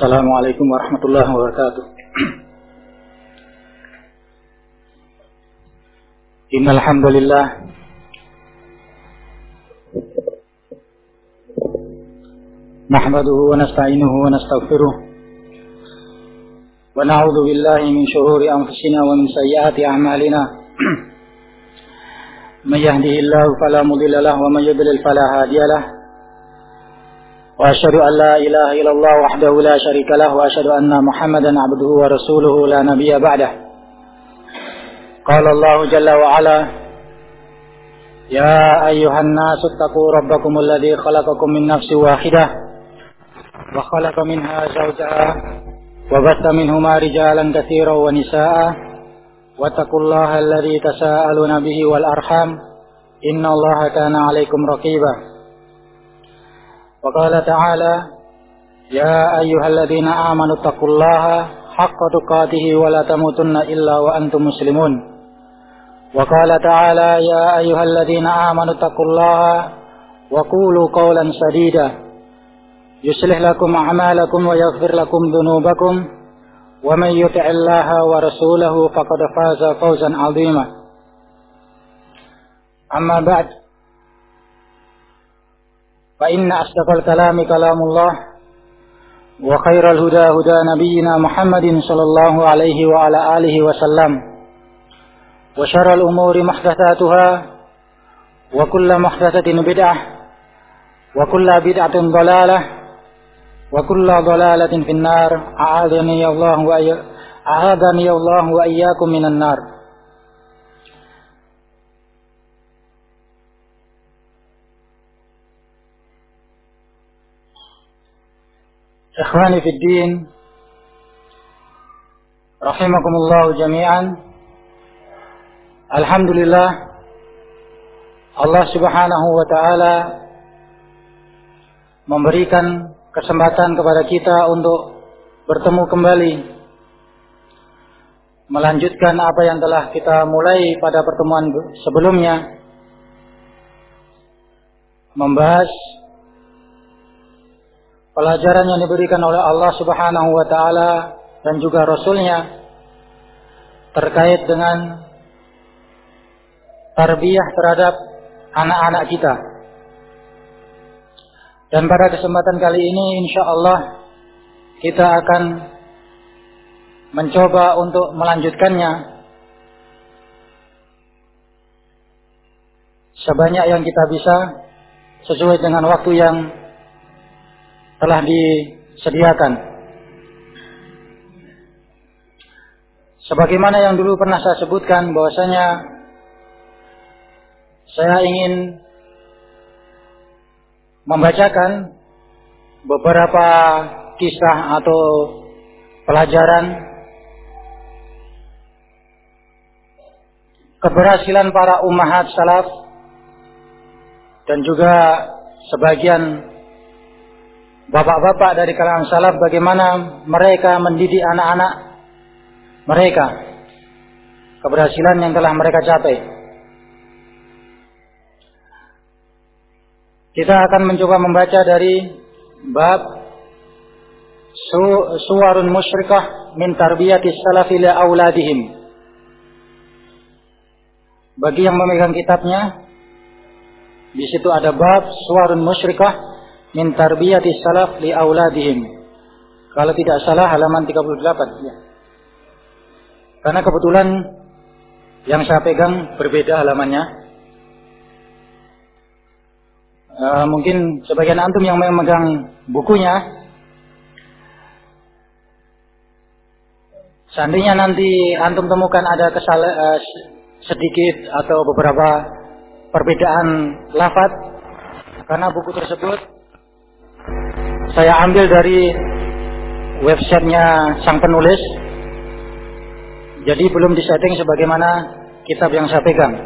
Assalamualaikum warahmatullahi wabarakatuh. Innal hamdalillah nahmaduhu wa nasta'inuhu wa nastaghfiruh. Wa na'udzu billahi min shururi anfusina wa min a'malina. May yahdihillahu wa may yudlil wa asyhadu an la ilaha illallah wahdahu la syarika lahu wa asyhadu anna muhammadan abduhu wa rasuluhu la nabiyya ba'dahu قال الله جل وعلا يا أيها الناس اتقوا ربكم الذي خلقكم من نفس واحدة وخلق منها زوجها وبث منهما رجالا كثيرا ونساء واتقوا الله الذي تساءلون به والأرحام إن الله كان عليكم رقيبا وقال تعالى يا أيها الذين آمنوا اتقوا الله حق تقاته ولا تموتن إلا وأنتم مسلمون. وقال تعالى يا أيها الذين آمنوا اتقوا الله وقولوا قولا سديدا. يصلح لكم أعمالكم ويغفر لكم ذنوبكم. ومن يطع الله ورسوله فقد فاز فوزا عظيما. أما بعد فإن أصدق الكلام كلام الله وخير الهدى هدى نبينا محمد صلى الله عليه وعلى آله وسلم وشر الأمور محدثاتها وكل محدثة بدعة وكل بدعة ضلالة وكل ضلالة في النار. أعاذني الله الله وإياكم من النار. إخواني في الدين رحمكم الله جميعا Alhamdulillah Allah Subhanahu wa taala memberikan kesempatan kepada kita untuk bertemu kembali melanjutkan apa yang telah kita mulai pada pertemuan sebelumnya membahas pelajaran yang diberikan oleh Allah Subhanahu wa taala dan juga rasulnya terkait dengan tarbiyah terhadap anak-anak kita. Dan pada kesempatan kali ini insya Allah kita akan mencoba untuk melanjutkannya sebanyak yang kita bisa sesuai dengan waktu yang telah disediakan. Sebagaimana yang dulu pernah saya sebutkan bahwasanya saya ingin membacakan beberapa kisah atau pelajaran keberhasilan para umahat salaf dan juga sebagian bapak-bapak dari kalangan salaf bagaimana mereka mendidik anak-anak mereka keberhasilan yang telah mereka capai Kita akan mencoba membaca dari bab su suwarun musyrikah min tarbiyati salafi li auladihim. Bagi yang memegang kitabnya, di situ ada bab suwarun musyrikah min tarbiyati salaf li auladihim. Kalau tidak salah halaman 38 ya. Karena kebetulan yang saya pegang berbeda halamannya. uh, mungkin sebagian antum yang memegang bukunya seandainya nanti antum temukan ada kesal uh, sedikit atau beberapa perbedaan lafat karena buku tersebut saya ambil dari websitenya sang penulis. Jadi belum disetting sebagaimana kitab yang saya pegang.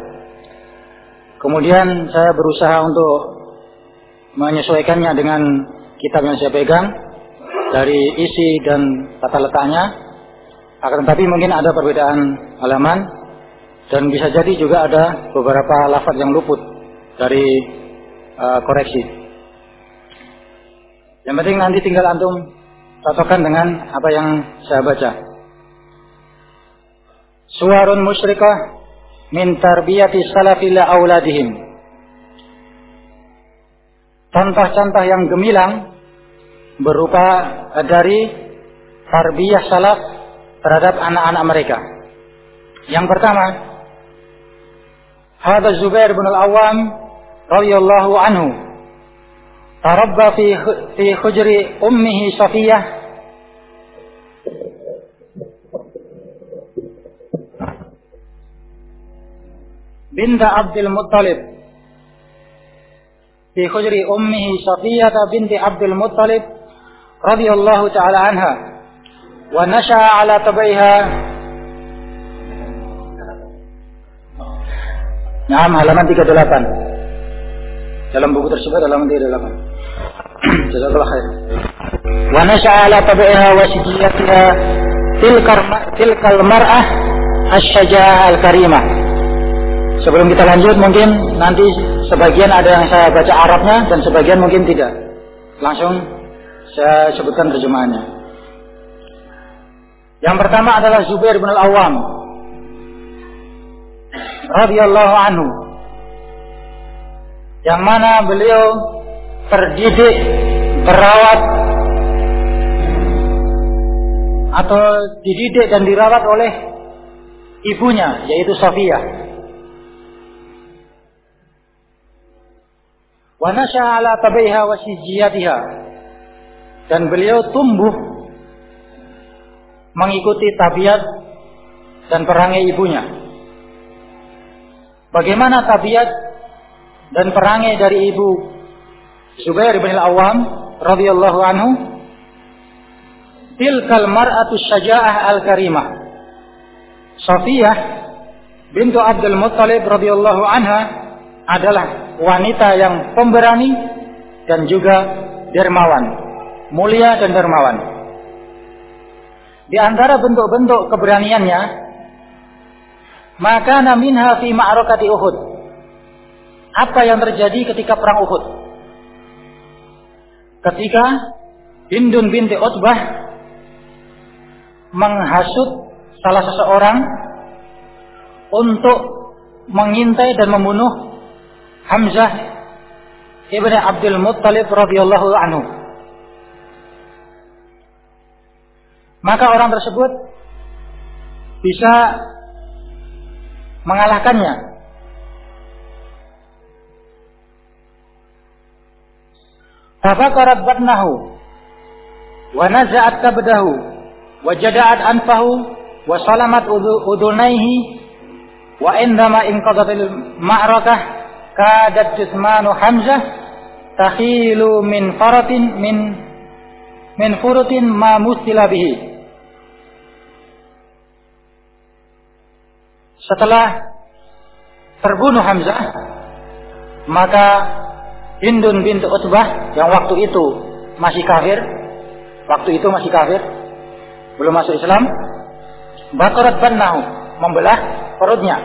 Kemudian saya berusaha untuk menyesuaikannya dengan kitab yang saya pegang dari isi dan tata letaknya. Akan tetapi mungkin ada perbedaan halaman dan bisa jadi juga ada beberapa lafaz yang luput dari uh, koreksi. Yang penting nanti tinggal antum cocokkan dengan apa yang saya baca. Suarun musyrikah min tarbiyati salafila auladihim. Contoh-contoh yang gemilang berupa dari tarbiyah salaf terhadap anak-anak mereka. Yang pertama, Hada Zubair bin Al-Awwam radhiyallahu anhu tarabba fi fi hujri ummihi Safiyah binta Abdul Muttalib fi hujri ummihi Safiyah binti Abdul Muttalib radhiyallahu taala anha wa nasha'a ala tabaiha Nah, halaman 38. Dalam buku tersebut halaman 38. Jazakallah khair. Wa nasha'a ala tabi'iha wa sijiyatiha tilkal mar'ah asy-syaja'ah al-karimah. Sebelum kita lanjut mungkin nanti sebagian ada yang saya baca Arabnya dan sebagian mungkin tidak. Langsung saya sebutkan terjemahannya. Yang pertama adalah Zubair bin Al-Awwam radhiyallahu anhu yang mana beliau terdidik berawat atau dididik dan dirawat oleh ibunya yaitu Sofia. Wa ala sijiyatiha. Dan beliau tumbuh mengikuti tabiat dan perangai ibunya. Bagaimana tabiat dan perangai dari ibu Zubair bin Al-Awwam radhiyallahu anhu? Tilkal mar'atu syaja'ah al-karimah. Safiyah bintu Abdul Muttalib radhiyallahu anha adalah wanita yang pemberani dan juga dermawan, mulia dan dermawan. Di antara bentuk-bentuk keberaniannya maka minha fi ma'rakati Uhud. Apa yang terjadi ketika perang Uhud? Ketika Hindun binti Utbah menghasut salah seseorang untuk mengintai dan membunuh Hamzah ibnu Abdul Muttalib radhiyallahu anhu. Maka orang tersebut bisa mengalahkannya. Tafakarat batnahu wa kabdahu. Wa anfahu. Wa udunaihi. Wa indama inqadatil ma'rakah. Kadat jismanu Hamzah. Takhilu min faratin min furutin ma mustila Setelah terbunuh Hamzah, maka Hindun bintu Utbah yang waktu itu masih kafir, waktu itu masih kafir, belum masuk Islam, bakarat bannahu, membelah perutnya.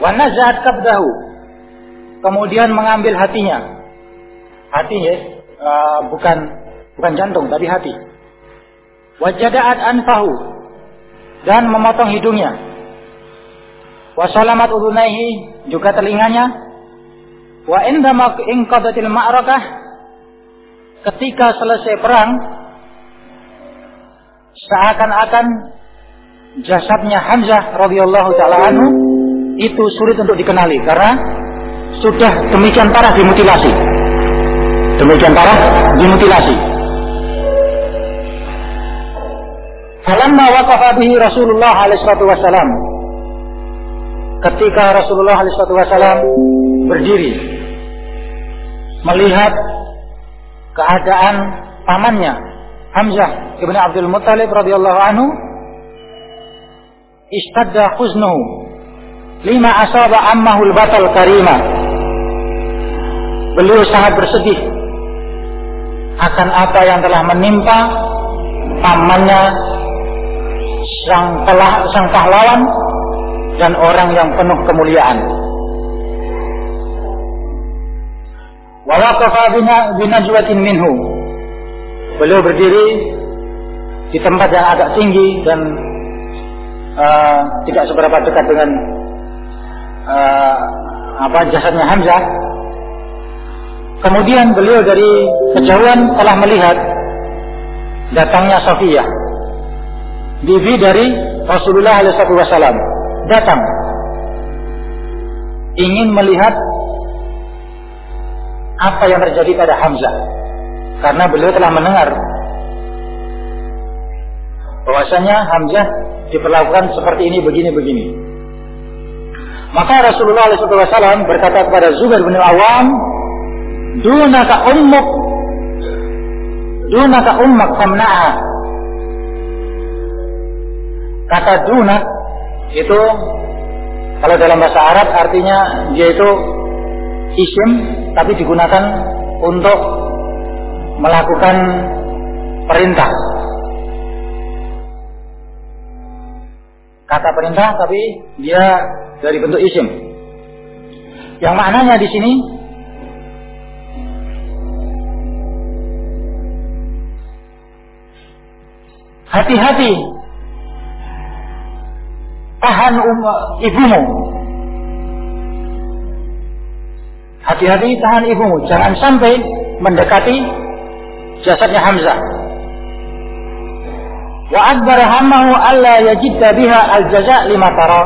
Wa nazat kabdahu, kemudian mengambil hatinya. Hati ya, uh, bukan bukan jantung tapi hati. Wajadaat anfahu dan memotong hidungnya wasalamat udunaihi juga telinganya wa indama inqadatil ma'rakah ketika selesai perang seakan-akan jasadnya Hamzah radhiyallahu taala anhu itu sulit untuk dikenali karena sudah demikian parah dimutilasi. Demikian parah dimutilasi. Falamma waqafa bihi Rasulullah alaihi wasallam ketika Rasulullah SAW berdiri melihat keadaan pamannya Hamzah ibn Abdul Muttalib radhiyallahu anhu istadda huznuhu lima asaba ammahul batal karima beliau sangat bersedih akan apa yang telah menimpa pamannya sang, sang pahlawan dan orang yang penuh kemuliaan. Wa binajwatin minhu. beliau berdiri di tempat yang agak tinggi dan uh, tidak seberapa dekat dengan uh, apa jasadnya Hamzah. Kemudian beliau dari kejauhan telah melihat datangnya Safiyah, bibi dari Rasulullah SAW datang ingin melihat apa yang terjadi pada Hamzah. Karena beliau telah mendengar bahwasanya Hamzah diperlakukan seperti ini begini begini. Maka Rasulullah SAW berkata kepada Zubair bin Awam dunaka ummuk dunaka ummak tamna'a. Kata dunak itu kalau dalam bahasa Arab artinya dia itu isim tapi digunakan untuk melakukan perintah. Kata perintah tapi dia dari bentuk isim. Yang maknanya di sini hati-hati tahan um, ibumu Hati-hati tahan ibumu, jangan sampai mendekati jasadnya Hamzah. Wa akbar hammahu alla yajidda biha al-jaza' lima tara.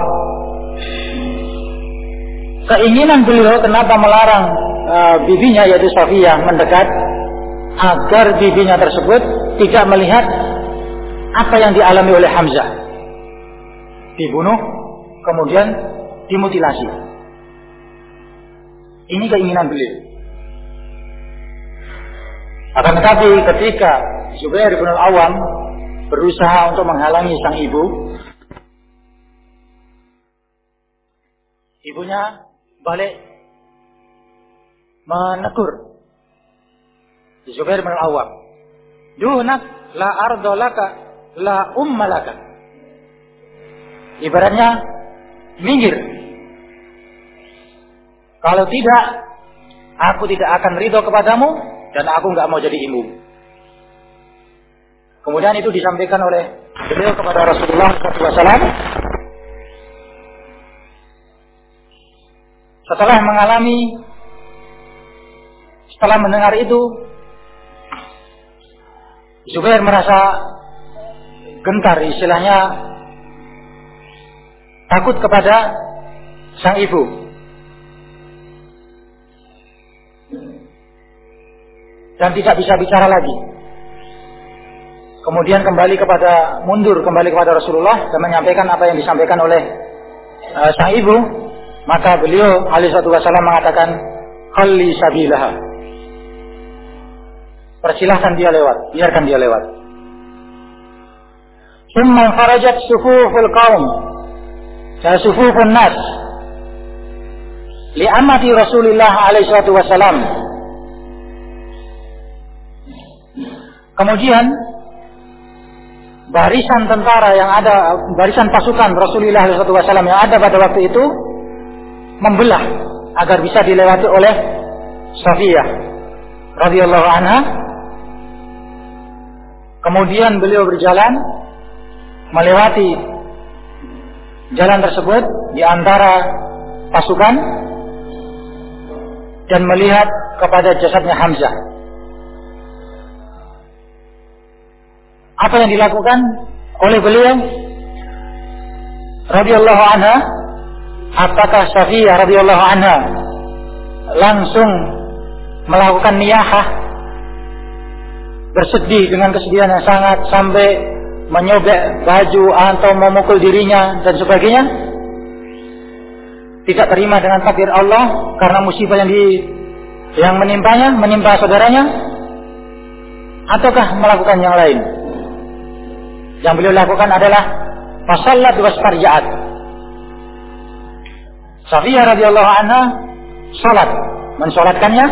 Keinginan beliau kenapa melarang uh, bibinya yaitu Sofia mendekat agar bibinya tersebut tidak melihat apa yang dialami oleh Hamzah. Dibunuh, kemudian dimutilasi. Ini keinginan beliau. Akan tetapi ketika Zubair bin Al-Awam berusaha untuk menghalangi sang ibu, ibunya balik menegur Zubair bin Al-Awam. Duhnak la ardolaka la ummalaka. Ibaratnya minggir kalau tidak, aku tidak akan ridho kepadamu dan aku nggak mau jadi ibu. Kemudian itu disampaikan oleh beliau kepada Rasulullah SAW. Setelah mengalami, setelah mendengar itu, Zubair merasa gentar, istilahnya takut kepada sang ibu. Dan tidak bisa bicara lagi. Kemudian kembali kepada mundur kembali kepada Rasulullah dan menyampaikan apa yang disampaikan oleh uh, sang ibu, maka beliau alaihi wasallam mengatakan khalli sabilaha. Persilahkan dia lewat, biarkan dia lewat. Thumma kharajat sufuful qaum. Ya sufufun nas. Li amati Rasulullah alaihi wasallam Kemudian barisan tentara yang ada, barisan pasukan Rasulullah SAW yang ada pada waktu itu membelah agar bisa dilewati oleh Safiyah radhiyallahu anha. Kemudian beliau berjalan melewati jalan tersebut di antara pasukan dan melihat kepada jasadnya Hamzah apa yang dilakukan oleh beliau? Radhiyallahu anha apakah Safiyah radhiyallahu anha langsung melakukan niyahah? Bersedih dengan kesedihan yang sangat sampai menyobek baju atau memukul dirinya dan sebagainya? Tidak terima dengan takdir Allah karena musibah yang di yang menimpanya menimpa saudaranya? Ataukah melakukan yang lain yang beliau lakukan adalah fasallat wasfarja'at. Safiyah radhiyallahu anha salat, mensolatkannya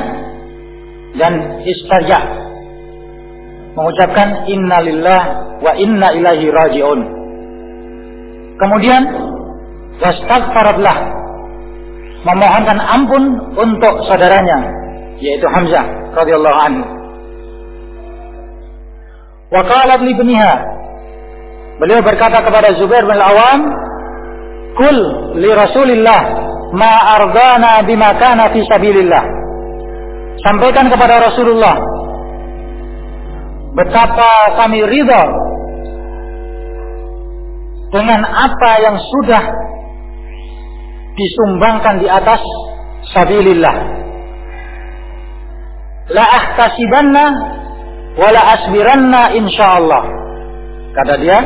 dan istarja mengucapkan innalillah wa inna ilaihi rajiun. Kemudian wastaghfaratlah memohonkan ampun untuk saudaranya yaitu Hamzah radhiyallahu anhu. Wa qalat li Beliau berkata kepada Zubair bin Al-Awam, "Kul li Rasulillah ma ardana bima kana fi sabilillah." Sampaikan kepada Rasulullah betapa kami ridha dengan apa yang sudah disumbangkan di atas sabilillah. La ahtasibanna wa la asbiranna insyaallah. Kata dia,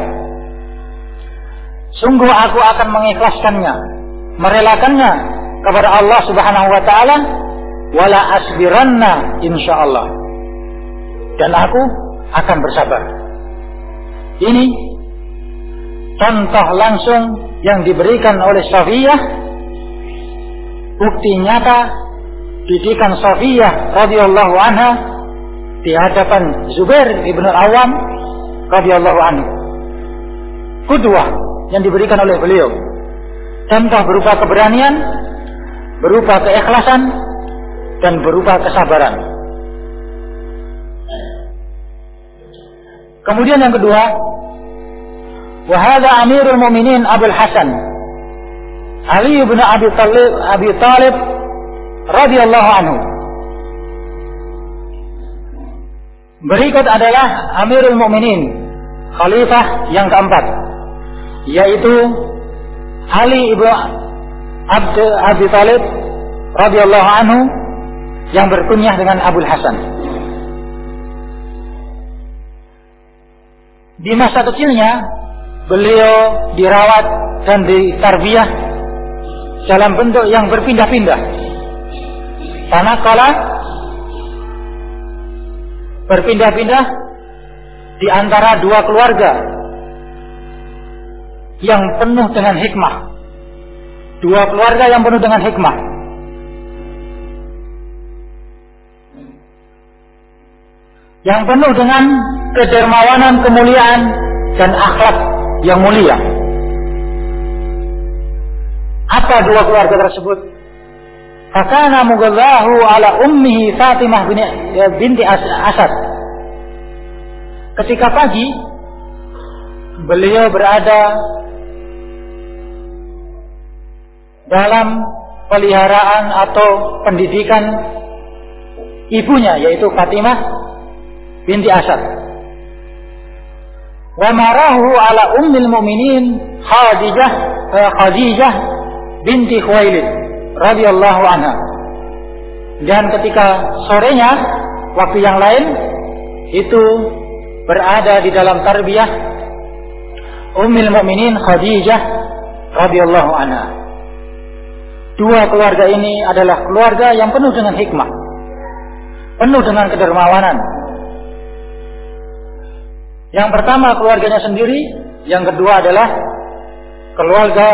sungguh aku akan mengikhlaskannya, merelakannya kepada Allah Subhanahu wa taala wala asbiranna insyaallah. Dan aku akan bersabar. Ini contoh langsung yang diberikan oleh Safiyah bukti nyata didikan Safiyah radhiyallahu anha di hadapan Zubair ibn Awam radhiyallahu anhu. Kedua yang diberikan oleh beliau contoh berupa keberanian, berupa keikhlasan dan berupa kesabaran. Kemudian yang kedua, wahada Amirul Mukminin Abdul Hasan Ali bin Abi Talib Abi Talib radhiyallahu anhu. Berikut adalah Amirul Mukminin, khalifah yang keempat, yaitu Ali ibnu Abd Abi Talib radhiyallahu anhu yang berkunyah dengan Abdul Hasan. Di masa kecilnya beliau dirawat dan ditarbiyah dalam bentuk yang berpindah-pindah. Karena kala berpindah-pindah di antara dua keluarga yang penuh dengan hikmah. Dua keluarga yang penuh dengan hikmah. Yang penuh dengan kedermawanan, kemuliaan, dan akhlak yang mulia. Apa dua keluarga tersebut? Fakana mugallahu ala ummihi Fatimah binti Asad. Ketika pagi, beliau berada dalam peliharaan atau pendidikan ibunya yaitu Fatimah binti Asad. Wa marahu ala ummil mu'minin Khadijah eh, Khadijah binti Khuwailid radhiyallahu anha. Dan ketika sorenya waktu yang lain itu berada di dalam tarbiyah Ummul Mukminin Khadijah radhiyallahu anha. Dua keluarga ini adalah keluarga yang penuh dengan hikmah, penuh dengan kedermawanan. Yang pertama keluarganya sendiri, yang kedua adalah keluarga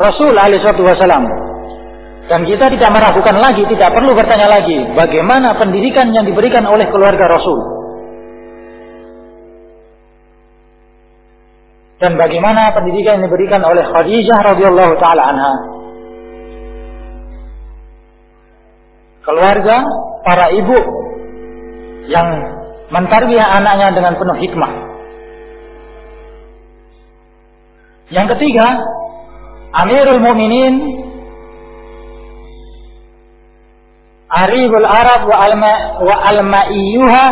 Rasul Wasallam. Dan kita tidak meragukan lagi, tidak perlu bertanya lagi, bagaimana pendidikan yang diberikan oleh keluarga Rasul. dan bagaimana pendidikan yang diberikan oleh Khadijah radhiyallahu taala anha. Keluarga para ibu yang mentarbiyah anaknya dengan penuh hikmah. Yang ketiga, Amirul Mukminin Aribul Arab wa alma wa almaiyuha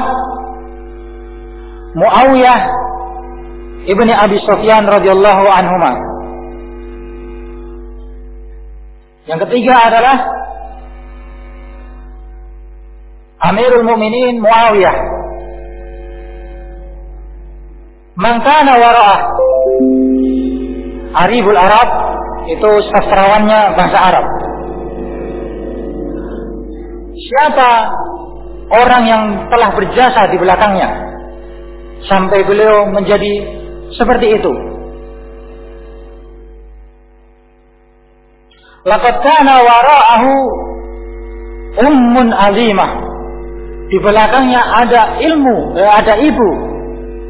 Muawiyah ibni Abi Sufyan radhiyallahu anhu. Yang ketiga adalah Amirul Mukminin Muawiyah. Mangkana wara'ah. Aribul Arab itu sastrawannya bahasa Arab. Siapa orang yang telah berjasa di belakangnya sampai beliau menjadi seperti itu. Laqad kana wara'ahu ummun alimah. Di belakangnya ada ilmu, eh, ada ibu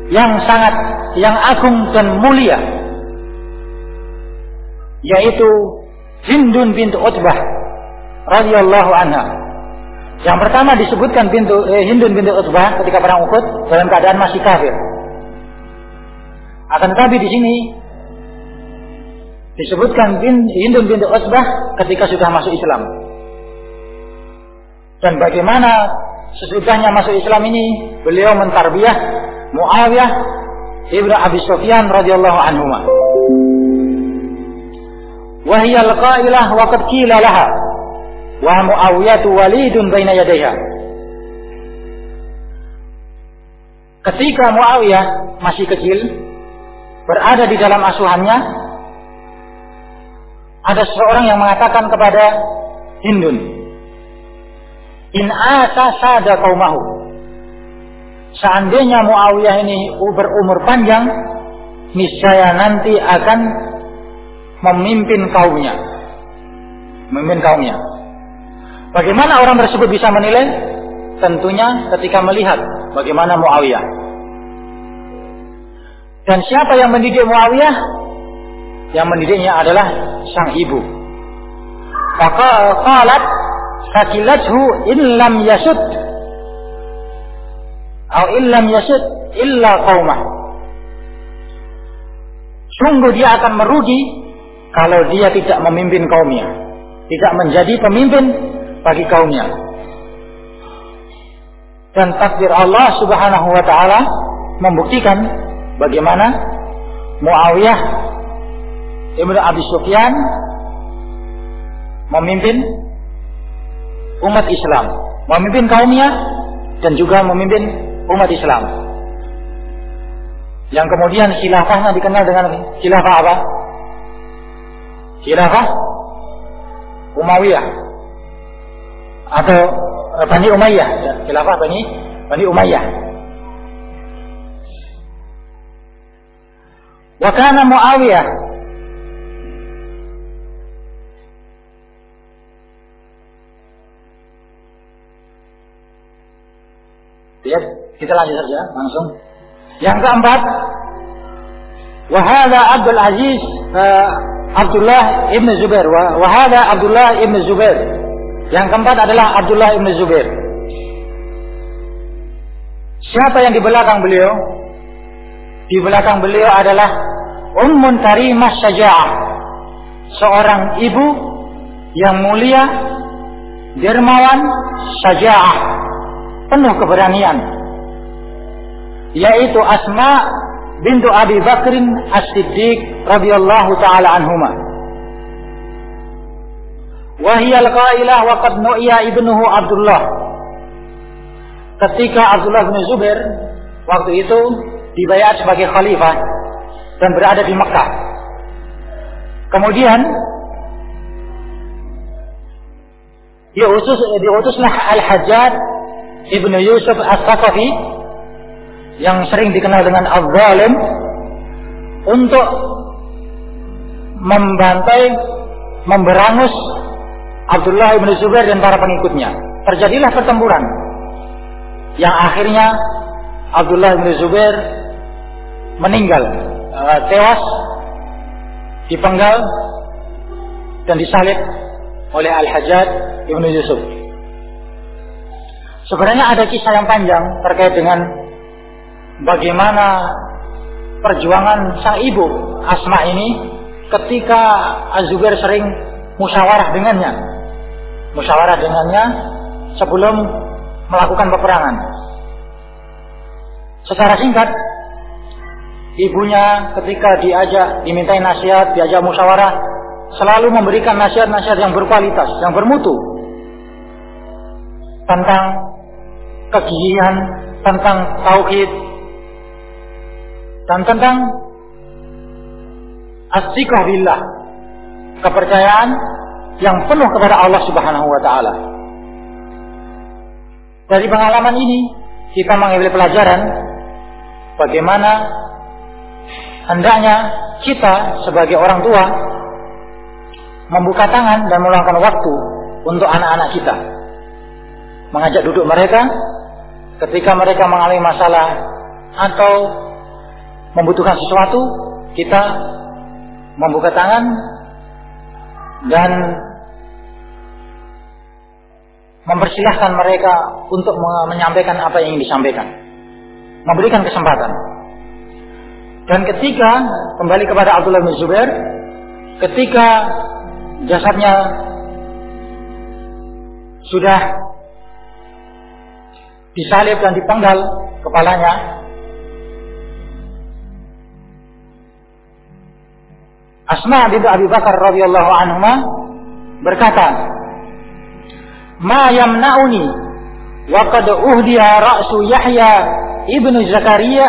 yang sangat yang agung dan mulia. Yaitu Hindun bintu Utbah radhiyallahu anha. Yang pertama disebutkan bintu eh, Hindun bintu Utbah ketika perang Uhud dalam keadaan masih kafir. Akan tetapi di sini disebutkan bin Hindun bintu Utbah ketika sudah masuk Islam. Dan bagaimana sesudahnya masuk Islam ini beliau mentarbiyah Muawiyah ibnu Abi Sufyan radhiyallahu anhu. Wa qad qila laha wa Muawiyah walidun baina yadayha. Ketika Muawiyah masih kecil berada di dalam asuhannya ada seseorang yang mengatakan kepada Hindun in asa sada kaumahu seandainya Muawiyah ini berumur panjang, niscaya nanti akan memimpin kaumnya. Memimpin kaumnya. Bagaimana orang tersebut bisa menilai? Tentunya ketika melihat bagaimana Muawiyah. Dan siapa yang mendidik Muawiyah? Yang mendidiknya adalah sang ibu. Maka qalat sakilathu in lam yasud Au illam yasid illa qaumah. Sungguh dia akan merugi kalau dia tidak memimpin kaumnya. Tidak menjadi pemimpin bagi kaumnya. Dan takdir Allah subhanahu wa ta'ala membuktikan bagaimana Muawiyah Ibnu Abi Sufyan memimpin umat Islam, memimpin kaumnya dan juga memimpin umat Islam. Yang kemudian khilafahnya dikenal dengan khilafah apa? Khilafah Umayyah atau eh, Bani Umayyah, ya, khilafah Bani Bani Umayyah. Wa kana Muawiyah Lihat kita lanjut saja langsung. Yang keempat, wahada Abdul Aziz uh, Abdullah ibn Zubair. Wahada Abdullah ibn Zubair. Yang keempat adalah Abdullah ibn Zubair. Siapa yang di belakang beliau? Di belakang beliau adalah Ummun Karimah Saja'ah. Seorang ibu yang mulia, dermawan, saja'ah, penuh keberanian yaitu Asma bintu Abi Bakrin As-Siddiq radhiyallahu taala anhuma. Wahiyal qailah wa qad nu'iya ibnuhu Abdullah. Ketika Abdullah bin Zubair waktu itu dibayar sebagai khalifah dan berada di Mekah. Kemudian diutus diutuslah Al-Hajjaj ibnu Yusuf As-Saqafi yang sering dikenal dengan al-zalim untuk membantai, memberangus Abdullah bin Zubair dan para pengikutnya. Terjadilah pertempuran yang akhirnya Abdullah bin Zubair meninggal, uh, tewas, dipenggal dan disalib oleh Al-Hajjaj Ibnu Yusuf. Sebenarnya ada kisah yang panjang terkait dengan bagaimana perjuangan sang ibu Asma ini ketika Azubair sering musyawarah dengannya. Musyawarah dengannya sebelum melakukan peperangan. Secara singkat, ibunya ketika diajak dimintai nasihat, diajak musyawarah, selalu memberikan nasihat-nasihat yang berkualitas, yang bermutu tentang kegigihan, tentang tauhid, dan tentang asyikah billah kepercayaan yang penuh kepada Allah Subhanahu wa taala. Dari pengalaman ini kita mengambil pelajaran bagaimana hendaknya kita sebagai orang tua membuka tangan dan meluangkan waktu untuk anak-anak kita. Mengajak duduk mereka ketika mereka mengalami masalah atau membutuhkan sesuatu, kita membuka tangan dan mempersilahkan mereka untuk menyampaikan apa yang ingin disampaikan. Memberikan kesempatan. Dan ketika kembali kepada Abdullah bin Zubair, ketika jasadnya sudah disalib dan dipenggal kepalanya, Asma bintu Abi Bakar radhiyallahu anhu berkata, "Ma yamna'uni wa qad uhdiya ra'su Yahya ibnu Zakaria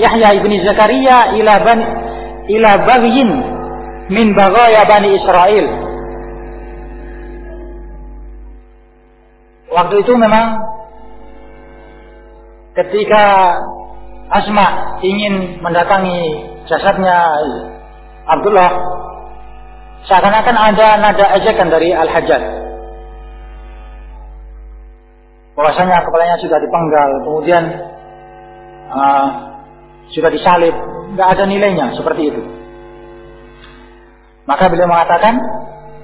Yahya ibnu Zakaria ila ban ila baghin min bagaya Bani Israel." Waktu itu memang ketika Asma ingin mendatangi jasadnya Abdullah seakan-akan ada nada ajakan dari Al-Hajjaj. Bahwasanya kepalanya sudah dipenggal kemudian uh, sudah disalib. Nggak ada nilainya seperti itu. Maka beliau mengatakan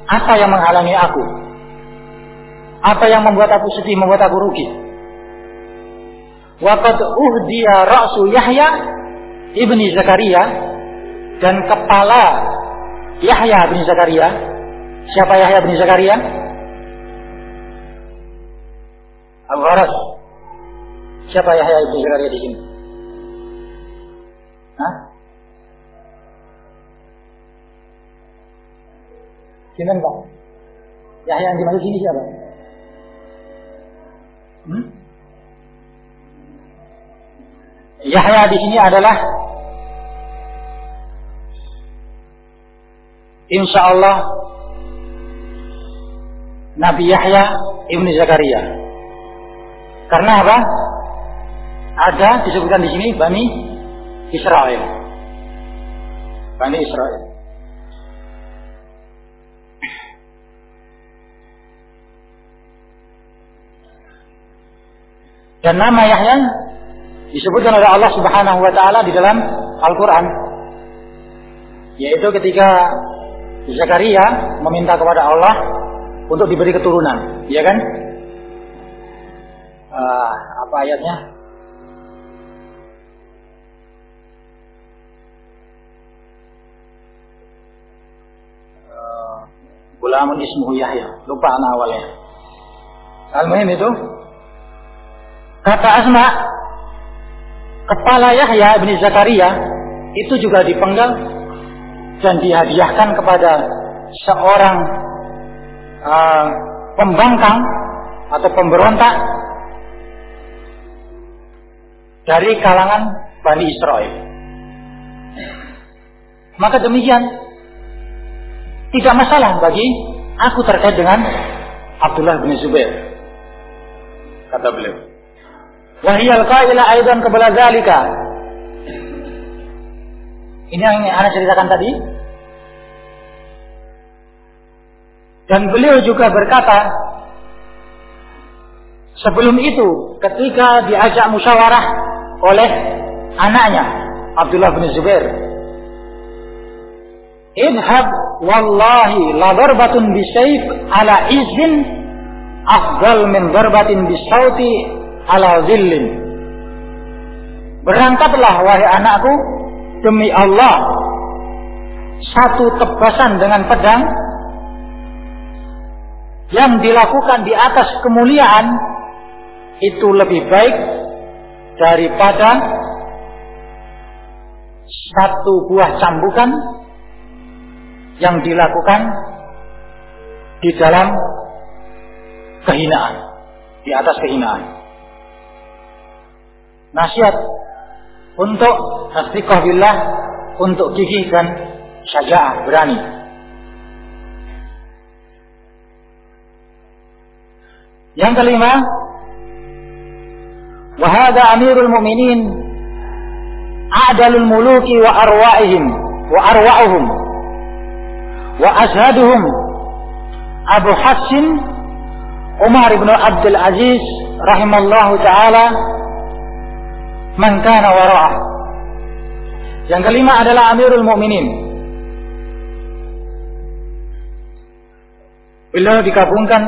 apa yang menghalangi aku? Apa yang membuat aku sedih membuat aku rugi Waqad uhdiya ra'su Yahya ibni Zakaria dan kepala Yahya bin Zakaria. Siapa Yahya bin Zakaria? Abu Haras. Siapa Yahya bin Zakaria di sini? Hah? Siapa Pak? Yahya yang dimaksud sini siapa? Hmm? Yahya di sini adalah insya Allah Nabi Yahya ibnu Zakaria. Karena apa? Ada disebutkan di sini Bani Israel. Bani Israel. Dan nama Yahya disebutkan oleh Allah Subhanahu wa taala di dalam Al-Qur'an. Yaitu ketika Zakaria meminta kepada Allah untuk diberi keturunan, ya kan? Uh, apa ayatnya? Uh, Gulamun ismuhu Yahya. Lupa anak awalnya. Al-Muhim itu. Kata Asma. Kepala Yahya bin Zakaria. Itu juga dipenggal dan dihadiahkan kepada seorang uh, pembangkang atau pemberontak dari kalangan Bani Israel. Maka demikian tidak masalah bagi aku terkait dengan Abdullah bin Zubair. Kata beliau. Wahiyal qaila aidan qabla dzalika. Ini yang Anda ceritakan tadi. Dan beliau juga berkata, sebelum itu ketika diajak musyawarah oleh anaknya Abdullah bin Zubair, Idhab wallahi la darbatun bisayf ala izin afdal min darbatin bisauti ala zillin. Berangkatlah wahai anakku demi Allah satu tebasan dengan pedang yang dilakukan di atas kemuliaan itu lebih baik daripada satu buah cambukan yang dilakukan di dalam kehinaan, di atas kehinaan. Nasihat untuk istiqah billah, untuk gigih dan syaja'ah, berani. Yang kelima, wahada amirul mu'minin a'dalul muluki wa arwa'ihim wa arwa'uhum wa ashaduhum Abu Hassin Umar ibn Abdul Aziz rahimallahu taala man kana wara'ah. Yang kelima adalah Amirul Mukminin. Beliau digabungkan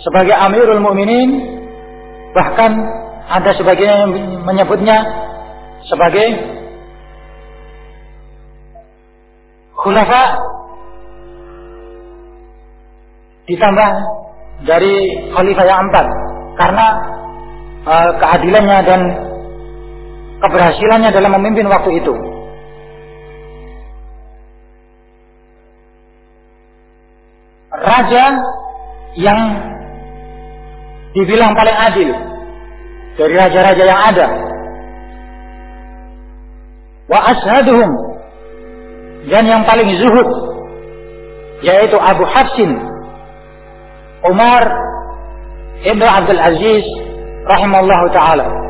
sebagai Amirul Mukminin bahkan ada sebagian yang menyebutnya sebagai khulafa ditambah dari khalifah yang empat karena uh, keadilannya dan keberhasilannya dalam memimpin waktu itu. Raja yang dibilang paling adil dari raja-raja yang ada. Wa ashaduhum dan yang paling zuhud yaitu Abu Hafsin Umar Ibn Abdul Aziz rahimallahu taala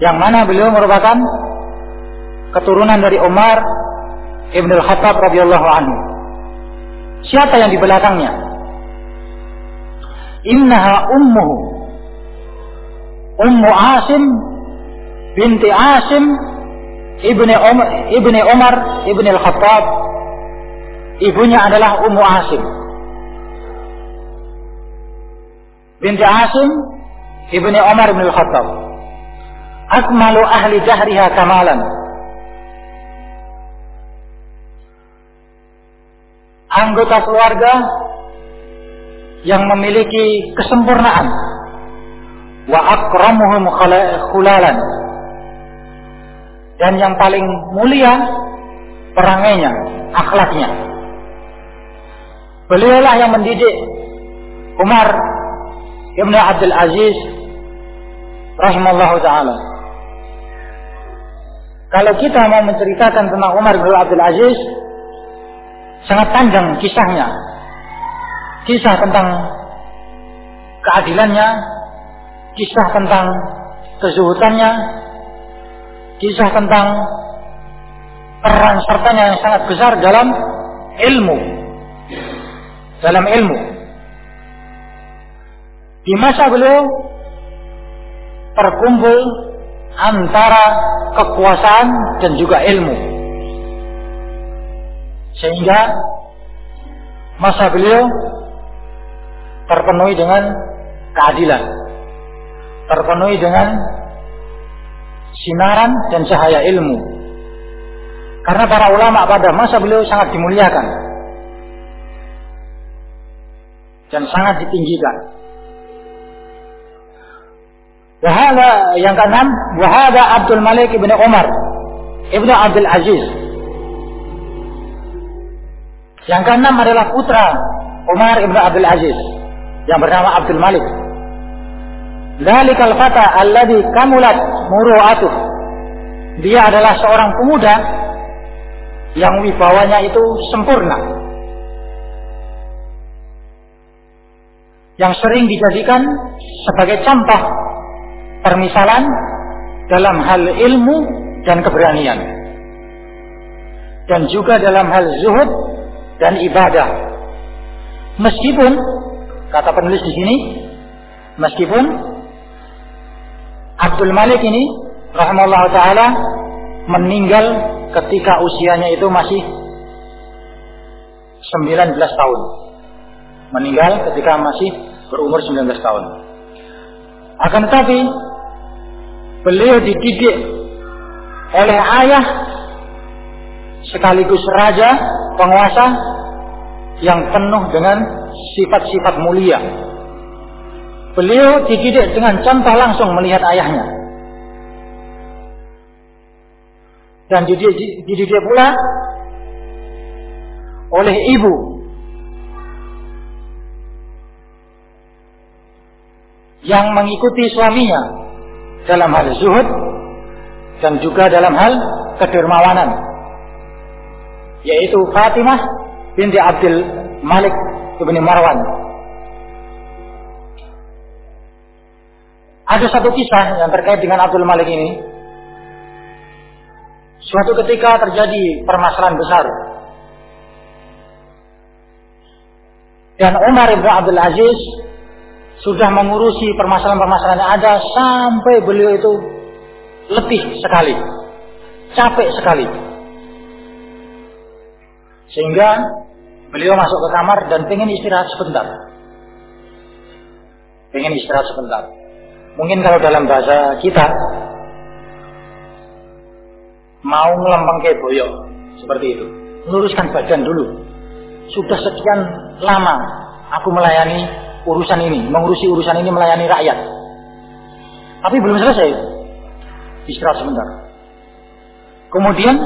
yang mana beliau merupakan keturunan dari Umar Ibn Al-Khattab radhiyallahu anhu. Siapa yang di belakangnya? Innaha ummuhu. Ummu Asim binti Asim ibni Umar, ibni Umar ibni Al-Khattab. Ibunya adalah Ummu Asim. Binti Asim ibni Umar ibni Al-Khattab akmalu ahli dahriha kamalan anggota keluarga yang memiliki kesempurnaan wa akramuhum khulalan dan yang paling mulia perangainya, akhlaknya. Beliaulah yang mendidik Umar Ibn Abdul Aziz rahimallahu taala. Kalau kita mau menceritakan tentang Umar bin Abdul Aziz, sangat panjang kisahnya kisah tentang keadilannya, kisah tentang kezuhutannya, kisah tentang peran sertanya yang sangat besar dalam ilmu. Dalam ilmu. Di masa beliau terkumpul antara kekuasaan dan juga ilmu. Sehingga masa beliau terpenuhi dengan keadilan, terpenuhi dengan sinaran dan cahaya ilmu. Karena para ulama pada masa beliau sangat dimuliakan dan sangat ditinggikan. Wahada yang keenam, wahada Abdul Malik ibnu Umar ibnu Abdul Aziz. Yang keenam adalah putra Umar ibnu Abdul Aziz yang bernama Abdul Malik. Dalikal fata alladhi kamulat muru'atuh. Dia adalah seorang pemuda yang wibawanya itu sempurna. Yang sering dijadikan sebagai contoh permisalan dalam hal ilmu dan keberanian. Dan juga dalam hal zuhud dan ibadah. Meskipun Kata penulis di sini, meskipun Abdul Malik ini rahimahullah taala meninggal ketika usianya itu masih 19 tahun. Meninggal ketika masih berumur 19 tahun. Akan tetapi beliau dididik oleh ayah sekaligus raja penguasa yang penuh dengan sifat-sifat mulia. Beliau dididik dengan contoh langsung melihat ayahnya. Dan dididik, dididik pula oleh ibu. Yang mengikuti suaminya dalam hal zuhud dan juga dalam hal kedermawanan. Yaitu Fatimah binti Abdul Malik ibni Marwan. Ada satu kisah yang terkait dengan Abdul Malik ini. Suatu ketika terjadi permasalahan besar. Dan Umar ibn Abdul Aziz sudah mengurusi permasalahan-permasalahan yang ada sampai beliau itu letih sekali. Capek sekali. Sehingga Beliau masuk ke kamar dan pengen istirahat sebentar. Pengen istirahat sebentar. Mungkin kalau dalam bahasa kita mau ngelempeng ke boyok seperti itu. luruskan badan dulu. Sudah sekian lama aku melayani urusan ini, mengurusi urusan ini melayani rakyat. Tapi belum selesai. Istirahat sebentar. Kemudian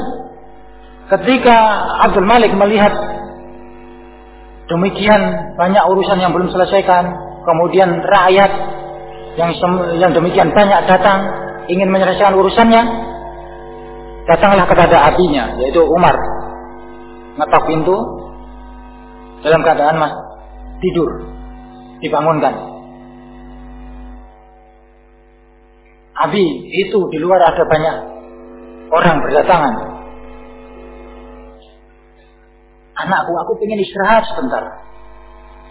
ketika Abdul Malik melihat demikian banyak urusan yang belum selesaikan, kemudian rakyat yang yang demikian banyak datang ingin menyelesaikan urusannya, datanglah kepada abinya yaitu Umar ngetok pintu dalam keadaan mas tidur dibangunkan. Abi itu di luar ada banyak orang berdatangan. Anakku aku ingin istirahat sebentar.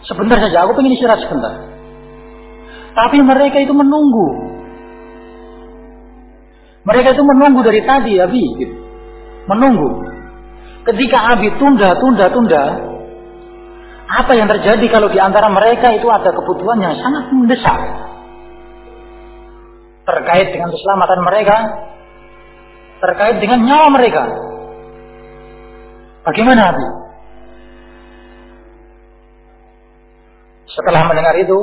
Sebentar saja aku ingin istirahat sebentar. Tapi mereka itu menunggu. Mereka itu menunggu dari tadi Abi. Menunggu. Ketika Abi tunda tunda tunda apa yang terjadi kalau di antara mereka itu ada kebutuhan yang sangat mendesak terkait dengan keselamatan mereka, terkait dengan nyawa mereka. Bagaimana Abi? Setelah mendengar itu,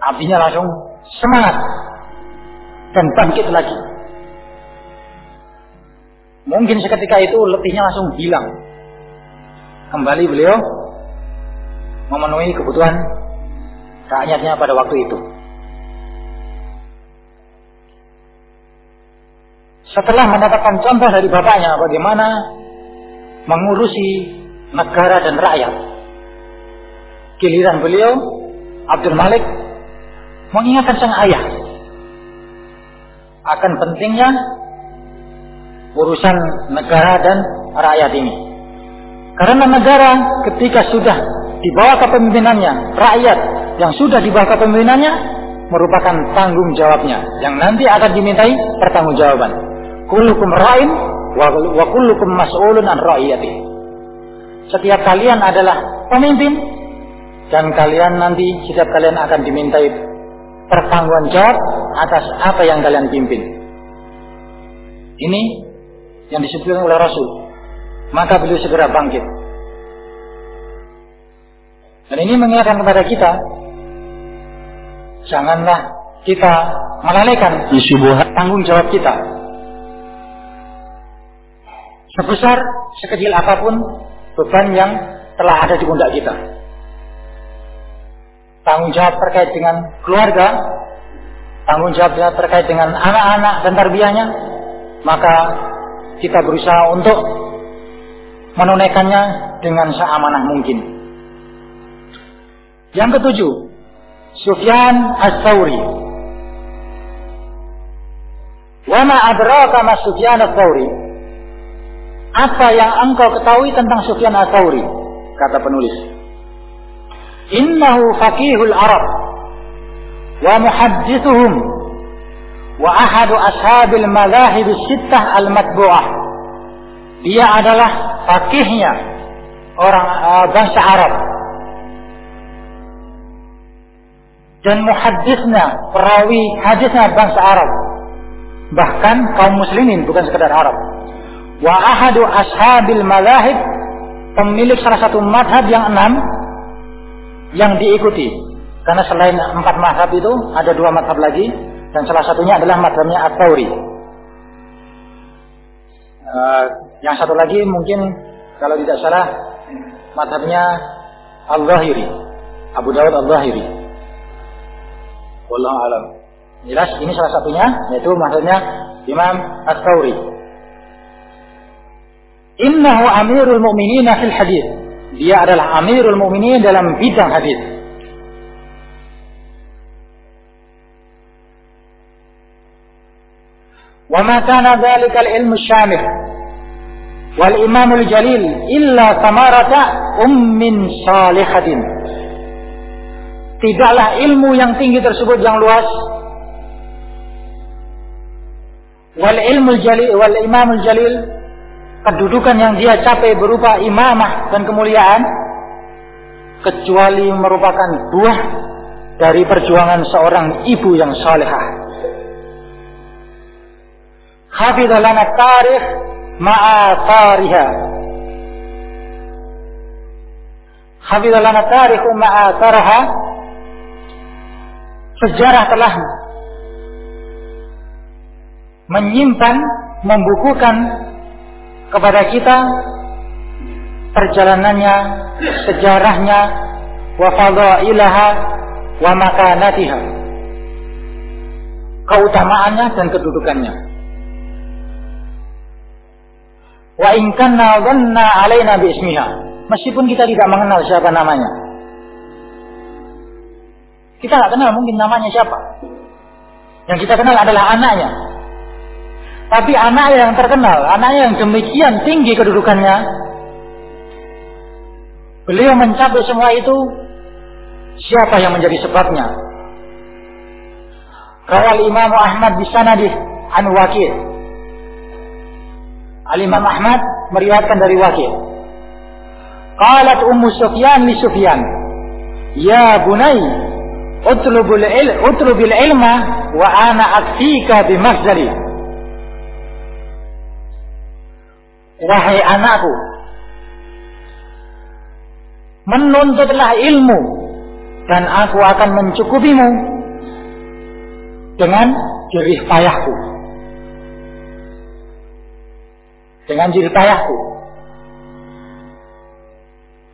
abinya langsung semangat dan bangkit lagi. Mungkin seketika itu letihnya langsung hilang. Kembali beliau memenuhi kebutuhan rakyatnya pada waktu itu. Setelah mendapatkan contoh dari bapaknya bagaimana mengurusi negara dan rakyat. Giliran beliau, Abdul Malik, mengingatkan sang ayah akan pentingnya urusan negara dan rakyat ini. Karena negara ketika sudah di bawah kepemimpinannya, rakyat yang sudah di bawah kepemimpinannya merupakan tanggung jawabnya yang nanti akan dimintai pertanggungjawaban. Kullukum ra'in wa kullukum mas'ulun an ra'iyati. Setiap kalian adalah pemimpin dan kalian nanti setiap kalian akan dimintai pertanggungan jawab atas apa yang kalian pimpin. Ini yang disebutkan oleh Rasul. Maka beliau segera bangkit. Dan ini mengingatkan kepada kita, janganlah kita melalaikan tanggung jawab kita sebesar sekecil apa pun beban yang telah ada di pundak kita. Tanggung jawab terkait dengan keluarga, tanggung jawab terkait dengan anak-anak dan tarbiyahnya, maka kita berusaha untuk menunaikannya dengan seamanah mungkin. Yang ketujuh, Sufyan As-Sauri. Wa ma adraka ma Sufyan As-Sauri? Apa yang engkau ketahui tentang Sufyan Ats-Tsauri? Kata penulis. Innahu faqihul Arab wa muhaddithuhum wa ahadu ashabil madahib sittah al-matbu'ah. Dia adalah fakihnya orang uh, bangsa Arab. Dan muhaddisnya, perawi hadisnya bangsa Arab. Bahkan kaum muslimin bukan sekedar Arab wa ahadu ashabil malahib pemilik salah satu madhab yang enam yang diikuti karena selain empat madhab itu ada dua madhab lagi dan salah satunya adalah madhabnya At-Tauri uh, yang satu lagi mungkin kalau tidak salah madhabnya Al-Zahiri Abu Dawud Al-Zahiri Wallahu alam jelas ini salah satunya yaitu maksudnya Imam At-Tauri Innahu amirul mu'minin fil hadis. Dia adalah amirul mu'minin dalam bidang hadis. Kana dzalika al-ilmu syamil wal imamul jalil illa samarata ummin salihatin. Tidaklah ilmu yang tinggi tersebut yang luas wal ilmu jalil wal imamul jalil kedudukan yang dia capai berupa imamah dan kemuliaan kecuali merupakan buah dari perjuangan seorang ibu yang salehah. Hafidhalana tarikh ma'athariha. Hafizalana tarihu ma'atharaha. Sejarah telah menyimpan, membukukan kepada kita perjalanannya, sejarahnya, wa fadailaha wa makanatiha. Keutamaannya dan kedudukannya. Wa in dhanna alaina bi. Meskipun kita tidak mengenal siapa namanya. Kita nggak kenal mungkin namanya siapa. Yang kita kenal adalah anaknya. Tapi anak yang terkenal, anak yang demikian tinggi kedudukannya, beliau mencapai semua itu, siapa yang menjadi sebabnya? Rawal Imam Ahmad di sanadih an Wakil. Al Imam Ahmad meriwayatkan dari Wakil. Qalat Ummu Sufyan li Sufyan, "Ya bunai, utlubul il utlubil ilma wa ana akfika bi mahzali." Wahai anakku, menuntutlah ilmu dan aku akan mencukupimu dengan jerih payahku. Dengan jerih payahku.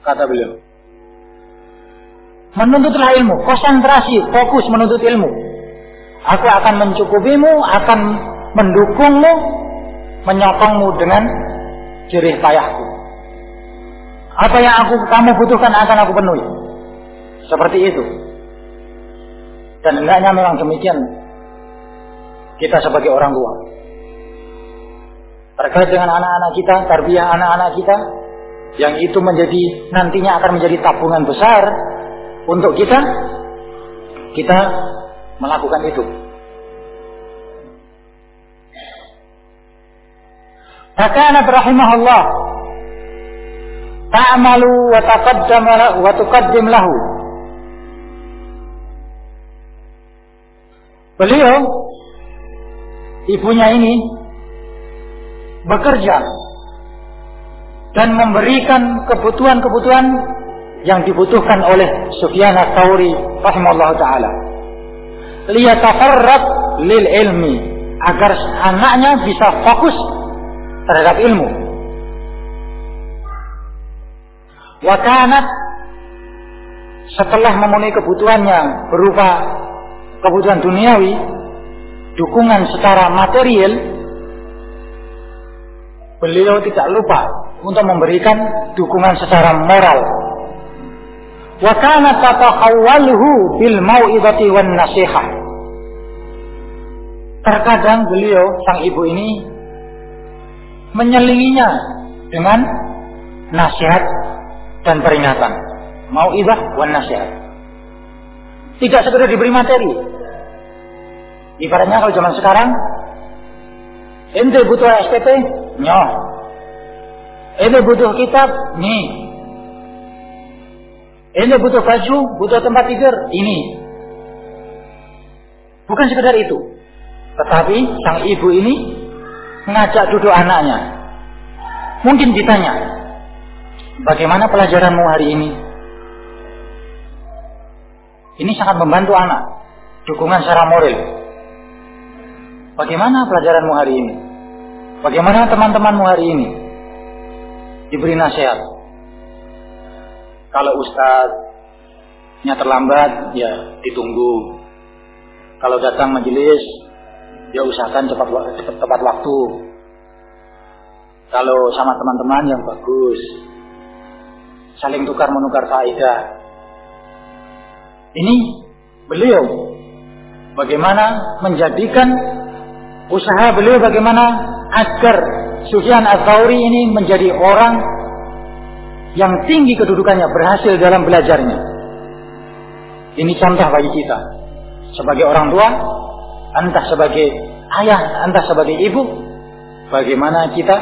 Kata beliau. Menuntutlah ilmu, konsentrasi, fokus menuntut ilmu. Aku akan mencukupimu, akan mendukungmu, menyokongmu dengan jerih payahku. Apa yang aku kamu butuhkan akan aku penuhi. Seperti itu. Dan hendaknya memang demikian kita sebagai orang tua terkait dengan anak-anak kita, tarbiyah anak-anak kita, yang itu menjadi nantinya akan menjadi tabungan besar untuk kita, kita melakukan itu. Fakana rahimahullah ta'malu wa taqaddam wa tuqaddim lahu. Beliau ibunya ini bekerja dan memberikan kebutuhan-kebutuhan yang dibutuhkan oleh Sufyan ats-Tsauri rahimahullah taala. Liyatafarraq lil ilmi agar anaknya bisa fokus terhadap ilmu. Wakanat setelah memenuhi kebutuhannya berupa kebutuhan duniawi, dukungan secara material, beliau tidak lupa untuk memberikan dukungan secara moral. Wakanat tatahawwaluhu bil mau'izati wan nasihah. Terkadang beliau sang ibu ini menyelinginya dengan nasihat dan peringatan. Mau ibah wan nasihat. Tidak sekedar diberi materi. Ibaratnya kalau zaman sekarang, ente butuh SPP, nyoh. Ente butuh kitab, nih. Ente butuh baju, butuh tempat tidur, ini. Bukan sekedar itu. Tetapi sang ibu ini mengajak duduk anaknya. Mungkin ditanya, bagaimana pelajaranmu hari ini? Ini sangat membantu anak, dukungan secara moral. Bagaimana pelajaranmu hari ini? Bagaimana teman-temanmu hari ini? Diberi nasihat. Kalau ustadznya terlambat, ya ditunggu. Kalau datang majelis, ya usahakan cepat, cepat tepat waktu. Kalau sama teman-teman yang bagus, saling tukar menukar faedah. Ini beliau bagaimana menjadikan usaha beliau bagaimana agar Sufyan Ats-Tsauri ini menjadi orang yang tinggi kedudukannya berhasil dalam belajarnya. Ini contoh bagi kita sebagai orang tua entah sebagai ayah, entah sebagai ibu, bagaimana kita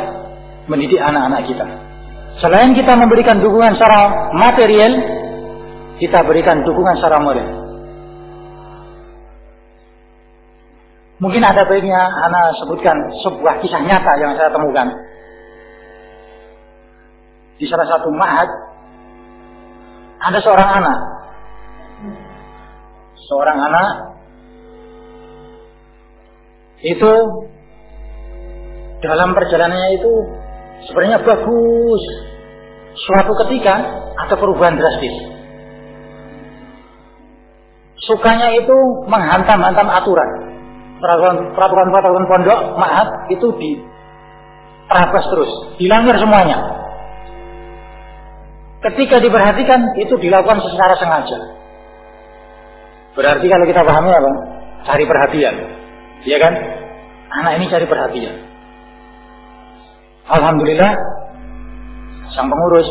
mendidik anak-anak kita. Selain kita memberikan dukungan secara material, kita berikan dukungan secara moral. Mungkin ada baiknya anak sebutkan sebuah kisah nyata yang saya temukan di salah satu ma'had ada seorang anak. Seorang anak itu dalam perjalanannya itu sebenarnya bagus. Suatu ketika ada perubahan drastis. Sukanya itu menghantam-hantam aturan. Peraturan-peraturan pondok, maaf, itu di terabas terus, dilanggar semuanya. Ketika diperhatikan, itu dilakukan secara sengaja. Berarti kalau kita pahami apa? Cari perhatian. Iya kan? Anak ini cari perhatian. Alhamdulillah, sang pengurus